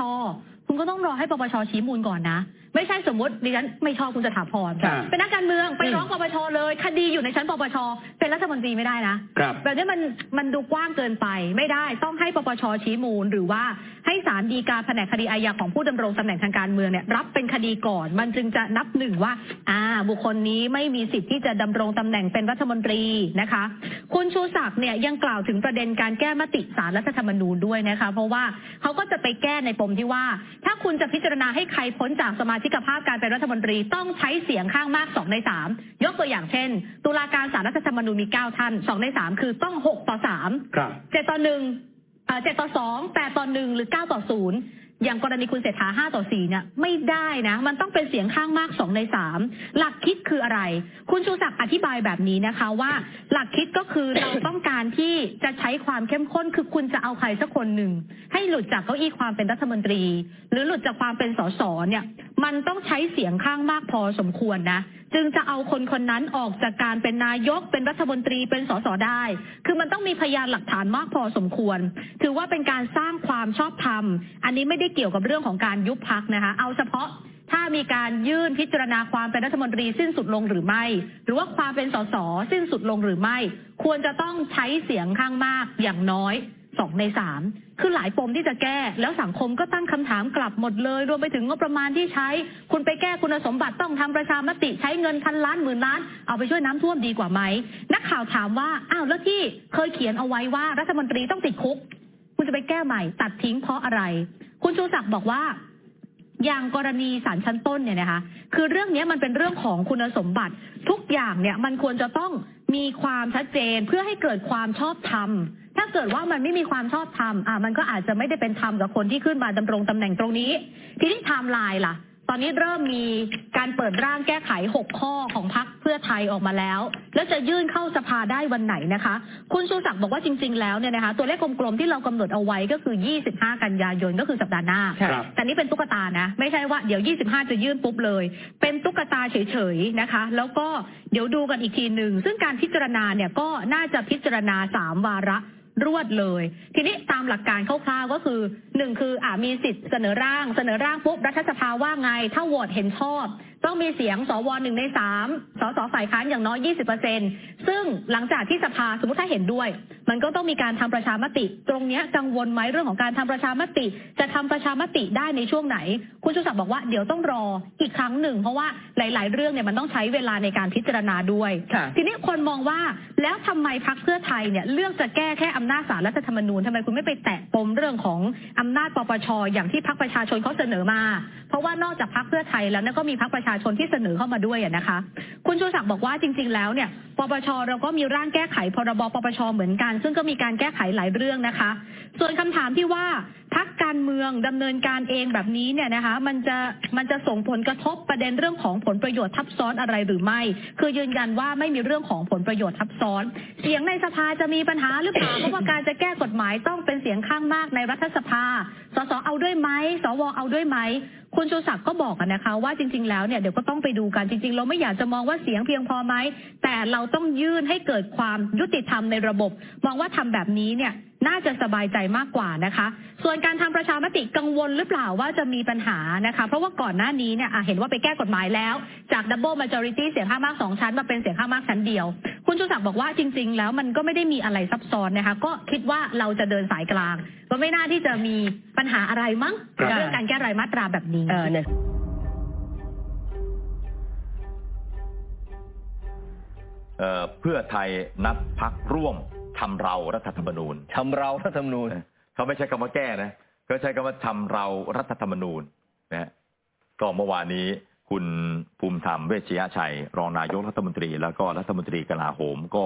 คุณก็ต้องรอให้ปปชชี้มูลก่อนนะ ไม่ใช่สมมติดิฉันไม่ชอบคุณสถาพรครับเป็นนักการเมืองไปร้องปปชเลย คดีอยู่ในชั้นปปชเป็นรัฐมนตรีไม่ได้นะครับแบบนี้มันมันดูกว้างเกินไปไม่ได้ต้องให้ปปชชี้มูล หรือว่าให้ศาลฎีกาแผนกคดีอาญาของผู้ดำรงตำแหน่งทางการเมืองเนี่ยรับเป็นคดีก่อน มันจึงจะนับหนึ่งว่า อ่า บุคคลนี้ไม่มีสิทธิ์ที่จะดำรงตำแหน่งเป็นรัฐมนตรีนะคะ คุณชูศักดิ์เนี่ยยังกล่าวถึงประเด็นการแก้มติสารรัฐธรรมนูญด้วยนะคะ เพราะว่าเขาก็จะไปแก้ในปมที่ว่า ถ้าคุณจะพิจารณาให้ใครพ้นจากสมาชิกภาพการเป็นรัฐมนตรีต้องใช้เสียงข้างมากสองในสามยกตัวอย่างเช่น ตุลาการศาลรัฐธรรมนูญมีเก้าท่านสองในสามคือต้องหกต่อสามครับเจ็ดต่อหนึ่งเจ็ดต่อสองแปดต่อหนึ่งหรือเก้าต่อศูนย์ อย่างกรณีคุณเศรษฐาห้าต่อสี่เนี่ยไม่ได้นะ มันต้องเป็นเสียงข้างมากสองในสามหลักคิดคืออะไร คุณชูศักดิ์อธิบายแบบนี้นะคะว่า หลักคิดก็คือเราต้องการที่จะใช้ความเข้มข้นคือคุณจะเอาใครสักคนหนึ่ง ให้หลุดจากเก้าอี้ความเป็นรัฐมนตรี หรือหลุดจากความเป็นสสเนี่ย มันต้องใช้เสียงข้างมากพอสมควรนะ จึงจะเอาคนคนนั้นออกจากการเป็นนายก เป็นรัฐมนตรีเป็นสสได้ คือมันต้องมีพยานหลักฐานมากพอสมควร ถือว่าเป็นการสร้างความชอบธรรม อันนี้ไม่ได้เกี่ยวกับเรื่องของการยุบพักนะคะ เอาเฉพาะถ้ามีการยื่นพิจารณาความเป็นรัฐมนตรีสิ้นสุดลงหรือไม่ หรือว่าความเป็นสสสิ้นสุดลงหรือไม่ ควรจะต้องใช้เสียงข้างมากอย่างน้อย สองในสามคือหลายปมที่จะแก้ แล้วสังคมก็ตั้งคำถามกลับหมดเลย รวมไปถึงงบประมาณที่ใช้ คุณไปแก้คุณสมบัติต้องทำประชามติใช้เงินพันล้านหมื่นล้าน เอาไปช่วยน้ำท่วมดีกว่าไหม นักข่าวถามว่าอ้าวแล้วที่เคยเขียนเอาไว้ว่ารัฐมนตรีต้องติดคุก คุณจะไปแก้ใหม่ ตัดทิ้งเพราะอะไร คุณชูศักดิ์บอกว่าอย่างกรณีศาลชั้นต้นเนี่ยนะคะ คือเรื่องนี้มันเป็นเรื่องของคุณสมบัติ ทุกอย่างเนี่ยมันควรจะต้อง มีความชัดเจนเพื่อให้เกิดความชอบธรรมถ้าเกิดว่ามันไม่มีความชอบธรรมอะมันก็อาจจะไม่ได้เป็นธรรมกับคนที่ขึ้นมาดำรงตำแหน่งตรงนี้ ทีนี้ไทม์ไลน์ล่ะ ตอนนี้เริ่มมีการเปิดร่างแก้ไข 6 ข้อของพรรคเพื่อไทยออกมาแล้ว แล้วจะยื่นเข้าสภาได้วันไหนนะคะ คุณชูศักดิ์บอกว่าจริง ๆ แล้วเนี่ยนะคะ ตัวเลขกลมๆที่เรากำหนดเอาไว้ก็คือ 25 กันยายนก็คือสัปดาห์หน้าครับแต่นี่เป็นตุ๊กตานะ ไม่ใช่ว่าเดี๋ยว 25 จะยื่นปุ๊บเลย เป็นตุ๊กตาเฉยๆนะคะ แล้วก็เดี๋ยวดูกันอีกทีหนึ่งซึ่งการพิจารณาเนี่ยก็น่าจะพิจารณา 3 วาระ รวดเลย ทีนี้ตามหลักการคร่าวๆก็คือหนึ่งคืออ่ามีสิทธิ์เสนอร่าง เสนอร่างปุ๊บรัฐสภาว่าไง ถ้าโหวตเห็นชอบต้องมีเสียงสวหนึ่งในสามสสฝ่ายค้านอย่างน้อย 20%ซึ่งหลังจากที่สภาสมมติถ้าเห็นด้วย มันก็ต้องมีการทำประชามติ ตรงเนี้ยกังวลไหมเรื่องของการทำประชามติ จะทำประชามติได้ในช่วงไหน คุณชูศักดิ์บอกว่าเดี๋ยวต้องรออีกครั้งหนึ่ง เพราะว่าหลาย ๆ เรื่องเนี่ยมันต้องใช้เวลาในการพิจารณาด้วยค่ะทีนี้คนมองว่าแล้วทำไมพักเพื่อไทยเนี่ยเลือกจะแก้แค่อำนาจศาลรัฐธรรมนูญทำไมคุณไม่ไปแตะปมเรื่องของอำนาจปปชอย่างที่พักประชาชนเขาเสนอมา เพราะว่านอกจากพักเพื่อไทยแล้วเนี่ยก็มีพักประชาชนที่เสนอเข้ามาด้วยนะคะ คุณชูศักดิ์บอกว่าจริง ๆ แล้วเนี่ยปปชเราก็มีร่างแก้ไขพรบปปชเหมือนกัน ซึ่งก็มีการแก้ไขหลายเรื่องนะคะ ส่วนคำถามที่ว่าพักการเมืองดำเนินการเองแบบนี้เนี่ยนะคะมันจะมันจะส่งผลกระทบประเด็นเรื่องของผลประโยชน์ทับซ้อนอะไรหรือไม่ คือยืนยันว่าไม่มีเรื่องของผลประโยชน์ทับซ้อน เสียงในสภาจะมีปัญหาหรือเปล่าเพราะว่าการจะแก้กฎหมายต้องเป็นเสียงข้างมากในรัฐสภา สสเอาด้วยไหมสวเอาด้วยไหมคุณชูศักดิ์ก็บอกนะคะว่าจริง ๆ แล้วเนี่ยเดี๋ยวก็ต้องไปดูกันจริง ๆ เราไม่อยากจะมองว่าเสียงเพียงพอไหมแต่เราต้องยื่นให้เกิดความยุติธรรมในระบบ มองว่าทำแบบนี้เนี่ย น่าจะสบายใจมากกว่านะคะ ส่วนการทำประชามติกังวลหรือเปล่าว่าจะมีปัญหานะคะ เพราะว่าก่อนหน้านี้เนี่ยอะเห็นว่าไปแก้กฎหมายแล้ว จาก double majority เสียงข้างมากสองชั้นมาเป็นเสียงข้างมากชั้นเดียว คุณชูศักดิ์บอกว่าจริง ๆ แล้วมันก็ไม่ได้มีอะไรซับซ้อนนะคะ ก็คิดว่าเราจะเดินสายกลาง ก็ไม่น่าที่จะมีปัญหาอะไรมั้งครับเรื่องการแก้รายมาตราแบบนี้เออเนี่ยเอ่อเพื่อไทยนัดพักร่วม ทำเรารัฐธรรมนูญทำเรารัฐธรรมนูญเขาไม่ใช้คำว่าแก้นะเขาใช้คำว่าทำเรารัฐธรรมนูญนะฮะก็เมื่อวานนี้คุณภูมิธรรมเวชยชัย รองนายกรัฐมนตรี แล้วก็รัฐมนตรีกลาโหมก็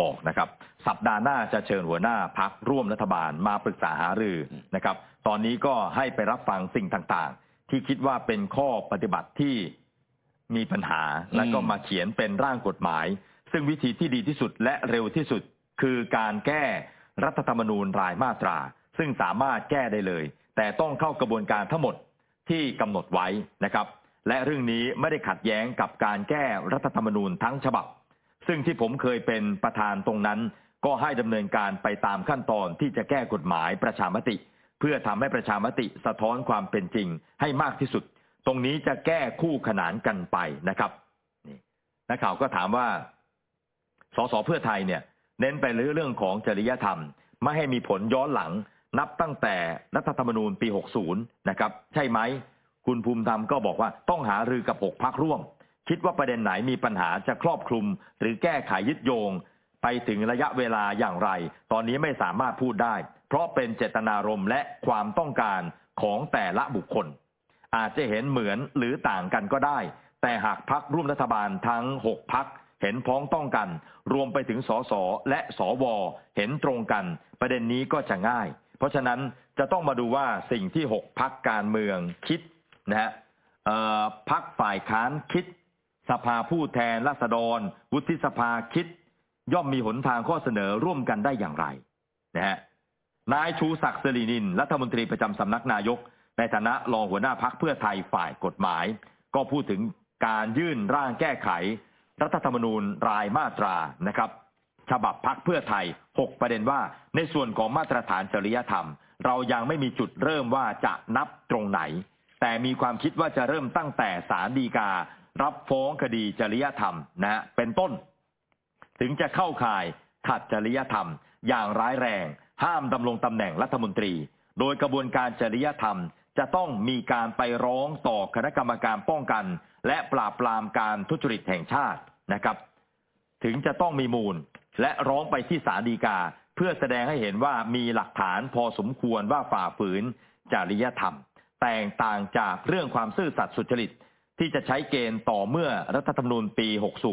บอกนะครับ สัปดาห์หน้าจะเชิญหัวหน้าพักร่วมรัฐบาลมาปรึกษาหารือนะครับ ตอนนี้ก็ให้ไปรับฟังสิ่งต่างๆ ที่คิดว่าเป็นข้อปฏิบัติที่มีปัญหา แล้วก็มาเขียนเป็นร่างกฎหมาย ซึ่งวิธีที่ดีที่สุดและเร็วที่สุด คือการแก้รัฐธรรมนูญรายมาตรา ซึ่งสามารถแก้ได้เลย แต่ต้องเข้ากระบวนการทั้งหมดที่กำหนดไว้นะครับ และเรื่องนี้ไม่ได้ขัดแย้งกับการแก้รัฐธรรมนูญทั้งฉบับ ซึ่งที่ผมเคยเป็นประธานตรงนั้น ก็ให้ดำเนินการไปตามขั้นตอนที่จะแก้กฎหมายประชามติ เพื่อทำให้ประชามติสะท้อนความเป็นจริงให้มากที่สุด ตรงนี้จะแก้คู่ขนานกันไปนะครับนักข่าวก็ถามว่าสสเพื่อไทยเนี่ย เน้นไปเรื่องของจริยธรรม ไม่ให้มีผลย้อนหลัง นับตั้งแต่รัฐธรรมนูญปี 60 นะครับ ใช่ไหม คุณภูมิธรรมก็บอกว่าต้องหารือกับ 6พักร่วม คิดว่าประเด็นไหนมีปัญหาจะครอบคลุม หรือแก้ไขยึดโยง ไปถึงระยะเวลาอย่างไร ตอนนี้ไม่สามารถพูดได้ เพราะเป็นเจตนารมณ์และความต้องการของแต่ละบุคคล อาจจะเห็นเหมือนหรือต่างกันก็ได้ แต่หากพักร่วมรัฐบาลทั้ง 6พัก เห็นพ้องต้องกัน รวมไปถึงสสและสวเห็นตรงกัน ประเด็นนี้ก็จะง่าย เพราะฉะนั้นจะต้องมาดูว่าสิ่งที่หกพักการเมืองคิดนะฮะพักฝ่ายค้านคิด สภาผู้แทนราษฎร วุฒิสภาคิด ย่อมมีหนทางข้อเสนอร่วมกันได้อย่างไรนะฮะนายชูศักดิ์สิรินิน รัฐมนตรีประจำสำนักนายก ในฐานะรองหัวหน้าพักเพื่อไทยฝ่ายกฎหมาย ก็พูดถึงการยื่นร่างแก้ไข รัฐธรรมนูญรายมาตรานะครับ ฉบับพักเพื่อไทย 6 ประเด็นว่า ในส่วนของมาตรฐานจริยธรรม เรายังไม่มีจุดเริ่มว่าจะนับตรงไหน แต่มีความคิดว่าจะเริ่มตั้งแต่ศาลฎีกา รับฟ้องคดีจริยธรรมนะฮะเป็นต้น ถึงจะเข้าข่ายขัดจริยธรรม อย่างร้ายแรง ห้ามดำรงตำแหน่งรัฐมนตรี โดยกระบวนการจริยธรรม จะต้องมีการไปร้องต่อคณะกรรมการป้องกัน และปราบปรามการทุจริตแห่งชาตินะครับ ถึงจะต้องมีมูล และร้องไปที่ศาลฎีกา เพื่อแสดงให้เห็นว่ามีหลักฐานพอสมควรว่าฝ่าฝืนจริยธรรม แตกต่างจากเรื่องความซื่อสัตย์สุจริต ที่จะใช้เกณฑ์ต่อเมื่อรัฐธรรมนูญปี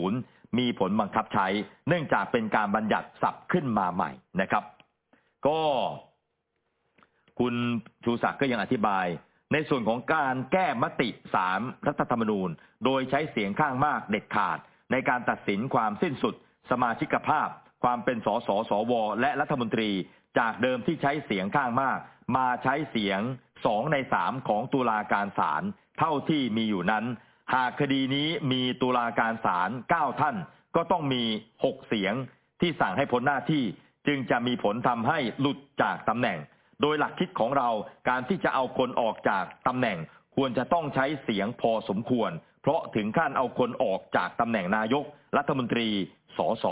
60 มีผลบังคับใช้ เนื่องจากเป็นการบัญญัติศัพท์ขึ้นมาใหม่นะครับ ก็ คุณชูศักดิ์ก็ยังอธิบาย ในส่วนของการแก้มติสามรัฐธรรมนูญ โดยใช้เสียงข้างมากเด็ดขาด ในการตัดสินความสิ้นสุด สมาชิกภาพ ความเป็นสสสว และรัฐมนตรี จากเดิมที่ใช้เสียงข้างมาก มาใช้เสียงสองในสามของตุลาการศาลเท่าที่มีอยู่นั้น หากคดีนี้มีตุลาการศาลเก้าท่าน ก็ต้องมีหกเสียงที่สั่งให้พ้นหน้าที่จึงจะมีผลทำให้หลุดจากตำแหน่ง โดยหลักคิดของเราการที่จะเอาคนออกจากตำแหน่ง ควรจะต้องใช้เสียงพอสมควร เพราะถึงขั้นเอาคนออกจากตำแหน่งนายก รัฐมนตรีสส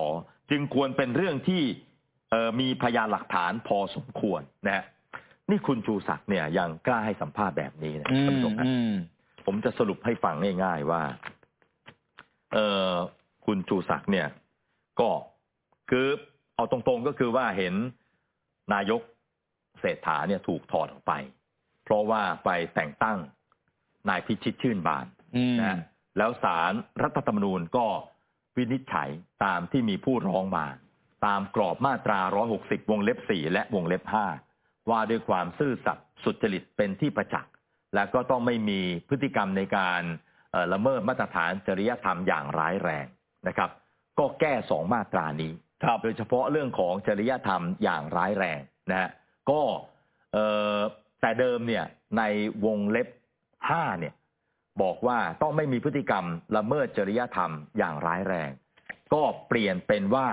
จึงควรเป็นเรื่องที่เอ่อมีพยานหลักฐานพอสมควรนะฮะนี่คุณชูศักดิ์เนี่ยยังกล้าให้สัมภาษณ์แบบนี้นะอืท่านมผู้ชมฮะอืมผมจะสรุปให้ฟังง่าย ๆ ว่า เออคุณชูศักดิ์เนี่ย ก็คือเอาตรงๆก็คือว่าเห็นนายก เศรษฐาเนี่ยถูกถอดออกไป เพราะว่าไปแต่งตั้งนายพิชิตชื่นบานอืมนะแล้วสารรัฐธรรมนูญก็วินิจฉัยตามที่มีผู้ร้องมา ตามกรอบมาตรา 160 วงเล็บ 4 และวงเล็บ 5 ว่าด้วยความซื่อสัตย์สุจริตเป็นที่ประจักษ์และก็ต้องไม่มีพฤติกรรมในการเอ่อละเมิดมาตรฐานจริยธรรมอย่างร้ายแรงนะครับ ก็แก้สองมาตรานี้ครับโดยเฉพาะเรื่องของจริยธรรมอย่างร้ายแรงนะฮะ ก็เอ่อแต่เดิมเนี่ยในวงเล็บ5เนี่ยบอกว่าต้องไม่มีพฤติกรรมละเมิดจริยธรรมอย่างร้ายแรง ก็เปลี่ยนเป็นว่า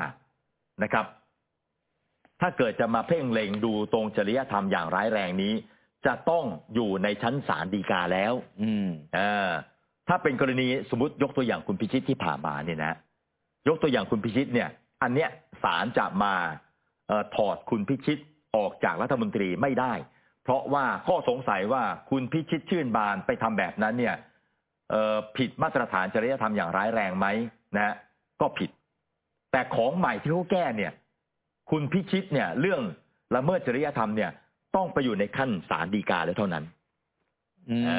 นะครับ ถ้าเกิดจะมาเพ่งเล็งดูตรงจริยธรรมอย่างร้ายแรงนี้ จะต้องอยู่ในชั้นศาลฎีกาแล้ว อืมเออถ้าเป็นกรณีสมมติยกตัวอย่างคุณพิชิตที่ผ่านมาเนี่ยนะยกตัวอย่างคุณพิชิตเนี่ย อันเนี้ยศาลจะมาเออถอดคุณพิชิตออก จากรัฐมนตรีไม่ได้ เพราะว่าข้อสงสัยว่าคุณพิชิตชื่นบานไปทำแบบนั้นเนี่ยเอ่อผิดมาตรฐานจริยธรรมอย่างร้ายแรงไหมนะฮะก็ผิด แต่ของใหม่ที่เขาแก้เนี่ย คุณพิชิตเนี่ย เรื่องละเมิดจริยธรรมเนี่ย ต้องไปอยู่ในขั้นศาลฎีกาแล้วเท่านั้นอืมเอ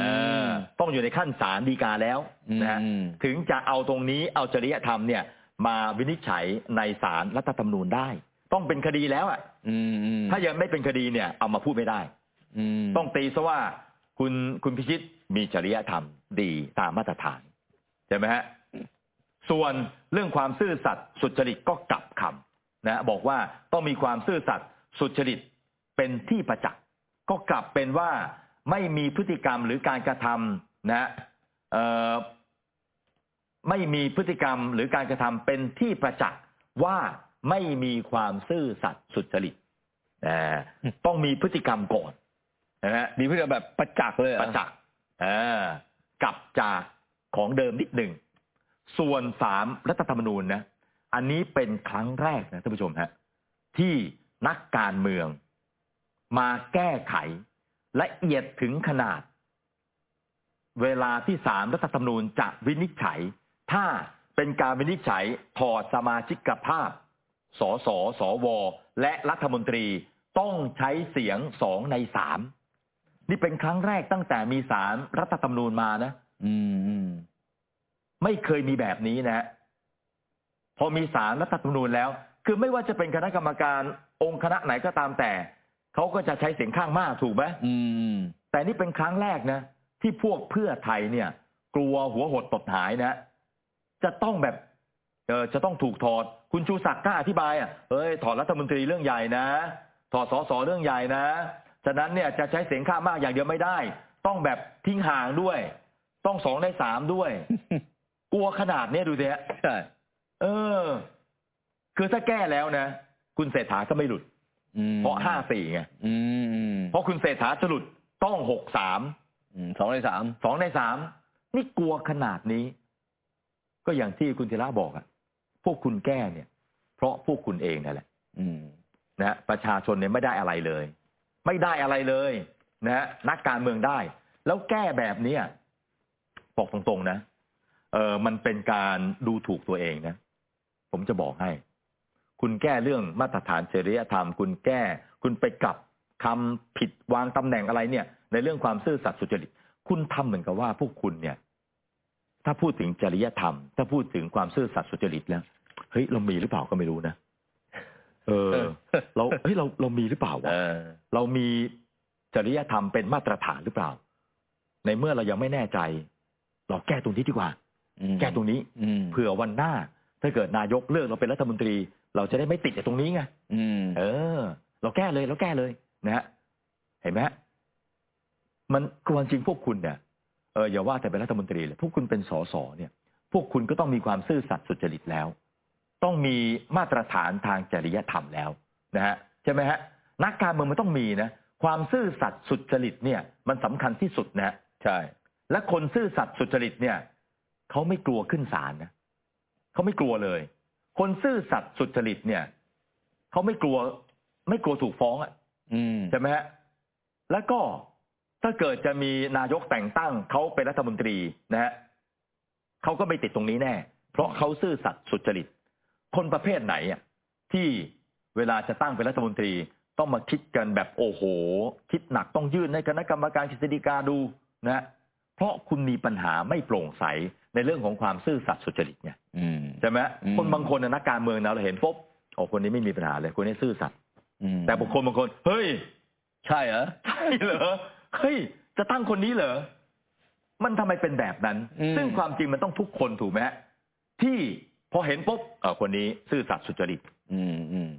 อต้องอยู่ในขั้นศาลฎีกาแล้วนะฮะอืมถึงจะเอาตรงนี้เอาจริยธรรมเนี่ย มาวินิจฉัยในศาลรัฐธรรมนูญได้ ต้องเป็นคดีแล้วอะอืมอืมถ้ายังไม่เป็นคดีเนี่ย เอามาพูดไม่ได้อืมต้องตีซะว่าคุณคุณพิชิตมีจริยธรรมดีตามมาตรฐานใช่ไหมฮะส่วนเรื่องความซื่อสัตย์สุจริตก็กลับคำนะบอกว่าต้องมีความซื่อสัตย์สุจริตเป็นที่ประจักษ์ก็กลับเป็นว่าไม่มีพฤติกรรมหรือการกระทำนะเอ่อไม่มีพฤติกรรมหรือการกระทำเป็นที่ประจักษ์ว่า ไม่มีความซื่อสัตย์สุจริตนะต้องมีพฤติกรรมก่อนนะฮะมีพฤติกรรมแบบประจักษ์เลยเหอประจักษ์เออกลับจากของเดิมนิดหนึ่งส่วนสามรัฐธรรมนูญนะ อันนี้เป็นครั้งแรกนะท่านผู้ชมฮะที่นักการเมือง มาแก้ไขละเอียดถึงขนาด เวลาที่สามรัฐธรรมนูญจะวินิจฉัย ถ้าเป็นการวินิจฉัยถอดสมาชิกภาพ สสสว และรัฐมนตรีต้องใช้เสียงสองในสามนี่เป็นครั้งแรกตั้งแต่มีสารรัฐธรรมนูญมานะอืมอืมไม่เคยมีแบบนี้นะฮะพอมีสารรัฐธรรมนูญแล้ว คือไม่ว่าจะเป็นคณะกรรมการองค์คณะไหนก็ตามแต่เขาก็จะใช้เสียงข้างมากถูกไหมอืมแต่นี่เป็นครั้งแรกนะ ที่พวกเพื่อไทยเนี่ย กลัวหัวหดตดหายนะ จะต้องแบบเออจะต้องถูกถอด คุณชูศักดิ์กล้าอธิบายอะเอ้ยถอดรัฐมนตรีเรื่องใหญ่นะ ถอดสสเรื่องใหญ่นะฉะนั้นเนี่ยจะใช้เสียงข้างมากอย่างเดียวไม่ได้ ต้องแบบทิ้งห่างด้วย ต้องสองในสามด้วย กลัวขนาดเนี้ยดูสิฮะใช่เออ คือถ้าแก้แล้วนะ คุณเศรษฐาก็ไม่หลุดอืมเพราะห้าสี่ไงอืมเพราะคุณเศรษฐาจะหลุดต้องหกสามอืมสองในสามสองในสามนี่กลัวขนาดนี้ ก็อย่างที่คุณธีระบอกอะ พวกคุณแก้เนี่ย เพราะพวกคุณเองนั่นแหละนะประชาชนเนี่ยไม่ได้อะไรเลย ไม่ได้อะไรเลยนะฮะนักการเมืองได้ แล้วแก้แบบเนี้ยบอกตรงๆนะเออมันเป็นการดูถูกตัวเองนะ ผมจะบอกให้ คุณแก้เรื่องมาตรฐานจริยธรรม คุณแก้ คุณไปกลับคำผิดวางตำแหน่งอะไรเนี่ย ในเรื่องความซื่อสัตย์สุจริต คุณทำเหมือนกับว่าพวกคุณเนี่ย ถ้าพูดถึงจริยธรรม ถ้าพูดถึงความซื่อสัตย์สุจริตแล้วเฮ้ยเรามีหรือเปล่าก็ไม่รู้นะเออ เราเฮ้ยเราเรามีหรือเปล่าวะเออเรามีจริยธรรมเป็นมาตรฐานหรือเปล่า ในเมื่อเรายังไม่แน่ใจ เราแก้ตรงนี้ดีกว่าอืมแก้ตรงนี้อืมเผื่อวันหน้า ถ้าเกิดนายกเลือกเราเป็นรัฐมนตรี เราจะได้ไม่ติดจากตรงนี้ไงอืมเออ เราแก้เลยเราแก้เลยนะฮะเห็นไหมฮะมันความจริงพวกคุณเนี่ยเอออย่าว่าแต่เป็นรัฐมนตรีเลยพวกคุณเป็นสสเนี่ยพวกคุณก็ต้องมีความซื่อสัตย์สุจริตแล้ว ต้องมีมาตรฐานทางจริยธรรมแล้วนะฮะใช่ไหมฮะนักการเมืองมันต้องมีนะความซื่อสัตย์สุจริตเนี่ยมันสำคัญที่สุดนะใช่ และคนซื่อสัตย์สุจริตเนี่ยเขาไม่กลัวขึ้นศาลนะเขาไม่กลัวเลย คนซื่อสัตย์สุจริตเนี่ยเขาไม่กลัว ไม่กลัวถูกฟ้องอะอืมใช่ไหมฮะแล้วก็ ถ้าเกิดจะมีนายกแต่งตั้งเขาเป็นรัฐมนตรีนะฮะเขาก็ไม่ติดตรงนี้แน่ เพราะเขาซื่อสัตย์สุจริต คนประเภทไหนอะที่เวลาจะตั้งเป็นรัฐมนตรีต้องมาคิดกันแบบโอ้โห คิดหนักต้องยื่นให้คณะกรรมการกฤษฎีกาดูนะฮะเพราะคุณมีปัญหาไม่โปร่งใสในเรื่องของความซื่อสัตย์สุจริตไงอืมใช่ไหมอืมคนบางคนน่ะนักการเมืองนะเราเห็นปุ๊บโอ้คนนี้ไม่มีปัญหาเลยคนนี้ซื่อสัตย์อืมแต่บางคนบางคน เฮ้ย ใช่เหรอใช่เหรอ เฮ้ยจะตั้งคนนี้เหรอมันทำไมเป็นแบบนั้นอืมซึ่งความจริงมันต้องทุกคนถูกไหมฮะที่พอเห็นปุ๊บเออคนนี้ซื่อสัตย์สุจริตอืมอืม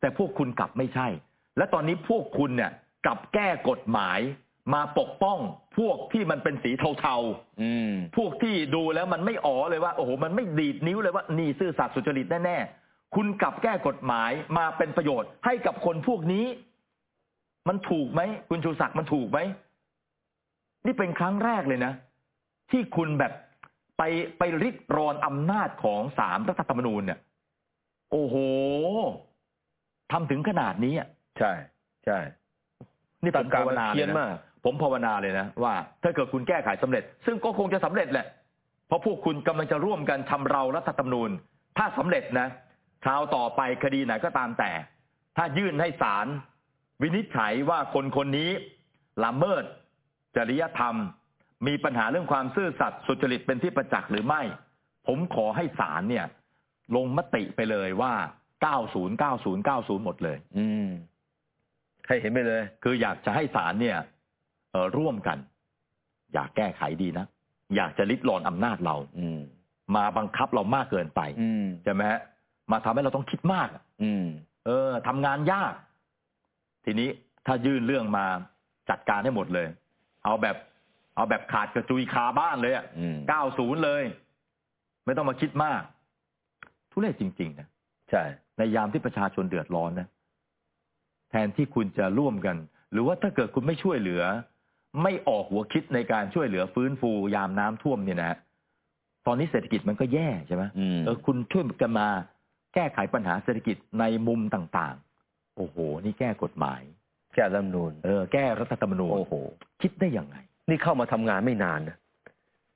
แต่พวกคุณกลับไม่ใช่ และตอนนี้พวกคุณเนี่ยกลับแก้กฎหมายมาปกป้องพวกที่มันเป็นสีเทาอืมๆพวกที่ดูแล้วมันไม่อ๋อเลยว่า โอ้โหมันไม่ดีดนิ้วเลยว่านี่ซื่อสัตย์สุจริตแน่ๆคุณกลับแก้กฎหมายมาเป็นประโยชน์ให้กับคนพวกนี้ มันถูกไหมคุณชูศักดิ์มันถูกไหมนี่เป็นครั้งแรกเลยนะ ที่คุณแบบไปไปริดรอนอำนาจของสามรัฐธรรมนูญเนี่ย โอ้โหทำถึงขนาดนี้อะใช่ใช่นี่ผมตามการภาวนาเพี้เลยยนนะมากผมภาวนาเลยนะว่า ถ้าเกิดคุณแก้ไขสำเร็จ ซึ่งก็คงจะสำเร็จแหละ เพราะพวกคุณกำลังจะร่วมกันทำเรารัฐธรรมนูญ ถ้าสำเร็จนะคราวต่อไปคดีไหนก็ตามแต่ ถ้ายื่นให้ศาล วินิจฉัยว่าคนคนนี้ละเมิด จริยธรรม มีปัญหาเรื่องความซื่อสัตย์สุจริตเป็นที่ประจักษ์หรือไม่ ผมขอให้ศาลเนี่ย ลงมติไปเลยว่า 90 90 90 หมดเลย อืมให้เห็นไปเลย คืออยากจะให้ศาลเนี่ยเอ่อร่วมกัน อยากแก้ไขดีนะ อยากจะลิดรอนอำนาจเรา อืม มาบังคับเรามากเกินไปอืมใช่ไหมฮะมาทำให้เราต้องคิดมากอะอืม เออทำงานยาก ทีนี้ถ้ายื่นเรื่องมาจัดการให้หมดเลย เอาแบบ เอาแบบขาดกระจุยคาบ้านเลยอะอืมเก้าศูนย์เลย ไม่ต้องมาคิดมาก ทุเรศจริง ๆ นะใช่ ในยามที่ประชาชนเดือดร้อนนะแทนที่คุณจะร่วมกัน หรือว่าถ้าเกิดคุณไม่ช่วยเหลือ ไม่ออกหัวคิดในการช่วยเหลือฟื้นฟู ยามน้ำท่วมเนี่ยนะตอนนี้เศรษฐกิจมันก็แย่ใช่ไหมอืมเออคุณช่วยกันมาแก้ไขปัญหาเศรษฐกิจในมุมต่างๆ โอ้โห นี่แก้กฎหมาย แก้รัฐธรรมนูญเออแก้รัฐธรรมนูญโอ้โห คิดได้ยังไง นี่เข้ามาทำงานไม่นานนะ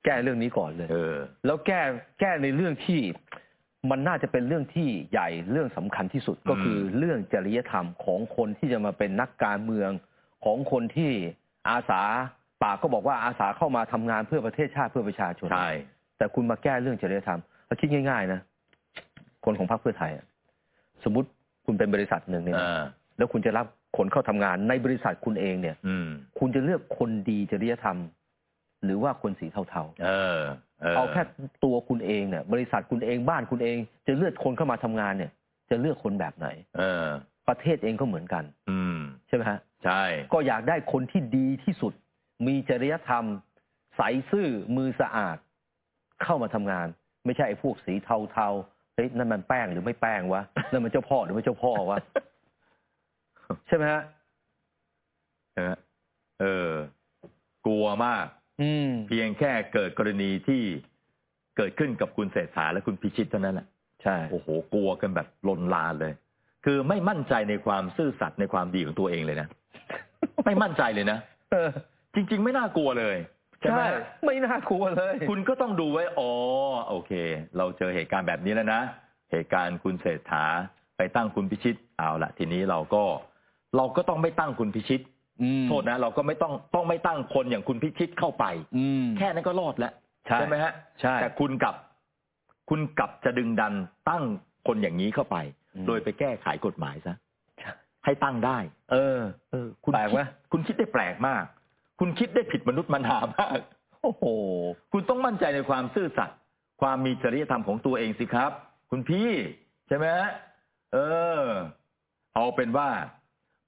แก้เรื่องนี้ก่อนเลย เออ แล้วแก้แก้ในเรื่องที่มันน่าจะเป็นเรื่องที่ใหญ่เรื่องสำคัญที่สุดก็คือเรื่องจริยธรรมของคนที่จะมาเป็นนักการเมืองของคนที่อาสาปากก็บอกว่าอาสาเข้ามาทำงานเพื่อประเทศชาติเพื่อประชาชน ใช่ แต่คุณมาแก้เรื่องจริยธรรมเอาคิดง่าย ๆ นะ คนของพรรคเพื่อไทยอะสมมติ คุณเป็นบริษัทหนึ่งเนี่ยเอนะอแล้วคุณจะรับคนเข้าทำงานในบริษัทคุณเองเนี่ย อืม คุณจะเลือกคนดีจริยธรรม หรือว่าคนสีเทาเออเออๆเอาแค่ตัวคุณเองเนี่ย บริษัทคุณเองบ้านคุณเอง จะเลือกคนเข้ามาทำงานเนี่ย จะเลือกคนแบบไหน เออ ประเทศเองก็เหมือนกัน อืม ใช่ไหมฮะ ใช่ ก็อยากได้คนที่ดีที่สุด มีจริยธรรม ใสซื่อมือสะอาด เข้ามาทำงาน ไม่ใช่ไอ้พวกสีเทาๆ เฮ้ยนั่นมันแป้งหรือไม่แป้งวะนั่นมันเจ้าพ่อหรือไม่เจ้าพ่อวะใช่ไหมฮะใช่ไหมเออ กลัวมากอืมเพียงแค่เกิดกรณีที่เกิดขึ้นกับคุณเศรษฐาและคุณพิชิตเท่านั้นแหละใช่โอ้โหกลัวกันแบบลนลานเลย คือไม่มั่นใจในความซื่อสัตย์ในความดีของตัวเองเลยนะไม่มั่นใจเลยนะเออจริง ๆ ไม่น่ากลัวเลย ใช่ไหมใช่ไม่น่ากลัวเลย คุณก็ต้องดูไว้อ๋อโอเค เราเจอเหตุการณ์แบบนี้แล้วนะ เหตุการณ์คุณเศรษฐาไปตั้งคุณพิชิตเอาละทีนี้เราก็ เราก็ต้องไม่ตั้งคุณพิชิตอืมโทษนะ เราก็ไม่ต้องต้องไม่ตั้งคนอย่างคุณพิชิตเข้าไปอืมแค่นั้นก็รอดแล้วใช่ไหมฮะใช่แต่คุณกลับ คุณกลับจะดึงดันตั้งคนอย่างนี้เข้าไปอืมโดยไปแก้ไขกฎหมายซะใช่ให้ตั้งได้ เออ เออ คุณแปลกไหมคิดคุณคิดได้แปลกมาก คุณคิดได้ผิดมนุษย์มนามาก โอ้โห คุณต้องมั่นใจในความซื่อสัตย์ความมีจริยธรรมของตัวเองสิครับ คุณพี่ใช่ไหมฮะเออ เอาเป็นว่า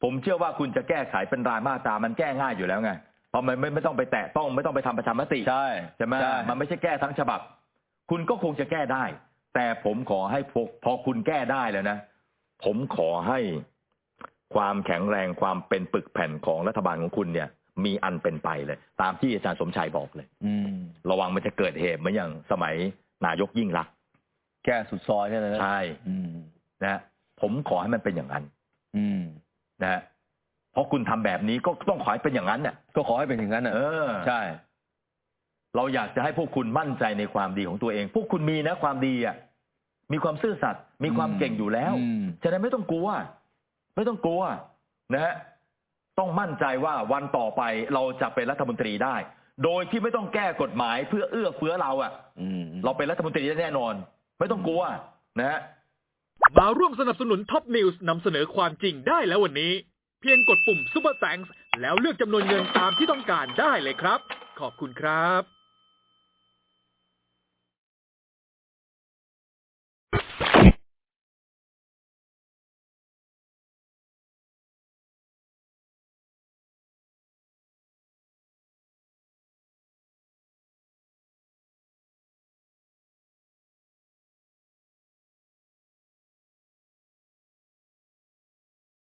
ผมเชื่อว่าคุณจะแก้ไขเป็นรายมาตรามันแก้ง่ายอยู่แล้วไงเพราะมันไม่ไม่ต้องไปแตะต้องไม่ต้องไปทำประชามติใช่ใช่ไหมใช่มันไม่ใช่แก้ทั้งฉบับ คุณก็คงจะแก้ได้ แต่ผมขอให้พอพอคุณแก้ได้แล้วนะ ผมขอให้ความแข็งแรงความเป็นปึกแผ่นของรัฐบาลของคุณเนี่ย มีอันเป็นไปเลย ตามที่อาจารย์สมชัยบอกเลย อืม ระวังมันจะเกิดเหตุเหมือนอย่างสมัยนายกยิ่งรักษณ์แก้สุดซอยเนี่ยนะใช่อืมนะฮะผมขอให้มันเป็นอย่างนั้น อืม นะฮะเพราะคุณทำแบบนี้ก็ต้องขอให้เป็นอย่างนั้นเนี่ยก็ขอให้เป็นอย่างนั้นน่ะเออ ใช่ เราอยากจะให้พวกคุณมั่นใจในความดีของตัวเอง พวกคุณมีนะความดีอะ มีความซื่อสัตย์ มีความอืมเก่งอยู่แล้ว อืม ฉะนั้นไม่ต้องกลัว ไม่ต้องกลัว นะฮะ ต้องมั่นใจว่าวันต่อไปเราจะเป็นรัฐมนตรีได้ โดยที่ไม่ต้องแก้กฎหมายเพื่อเอื้อเฟื้อเราอะอืมเราเป็นรัฐมนตรีได้แน่นอน ไม่ต้องกลัวนะฮะมาร่วมสนับสนุนท็อปนิวส์นำเสนอความจริงได้แล้ววันนี้ เพียงกดปุ่ม Super Thanks แล้วเลือกจำนวนเงินตามที่ต้องการได้เลยครับ ขอบคุณครับ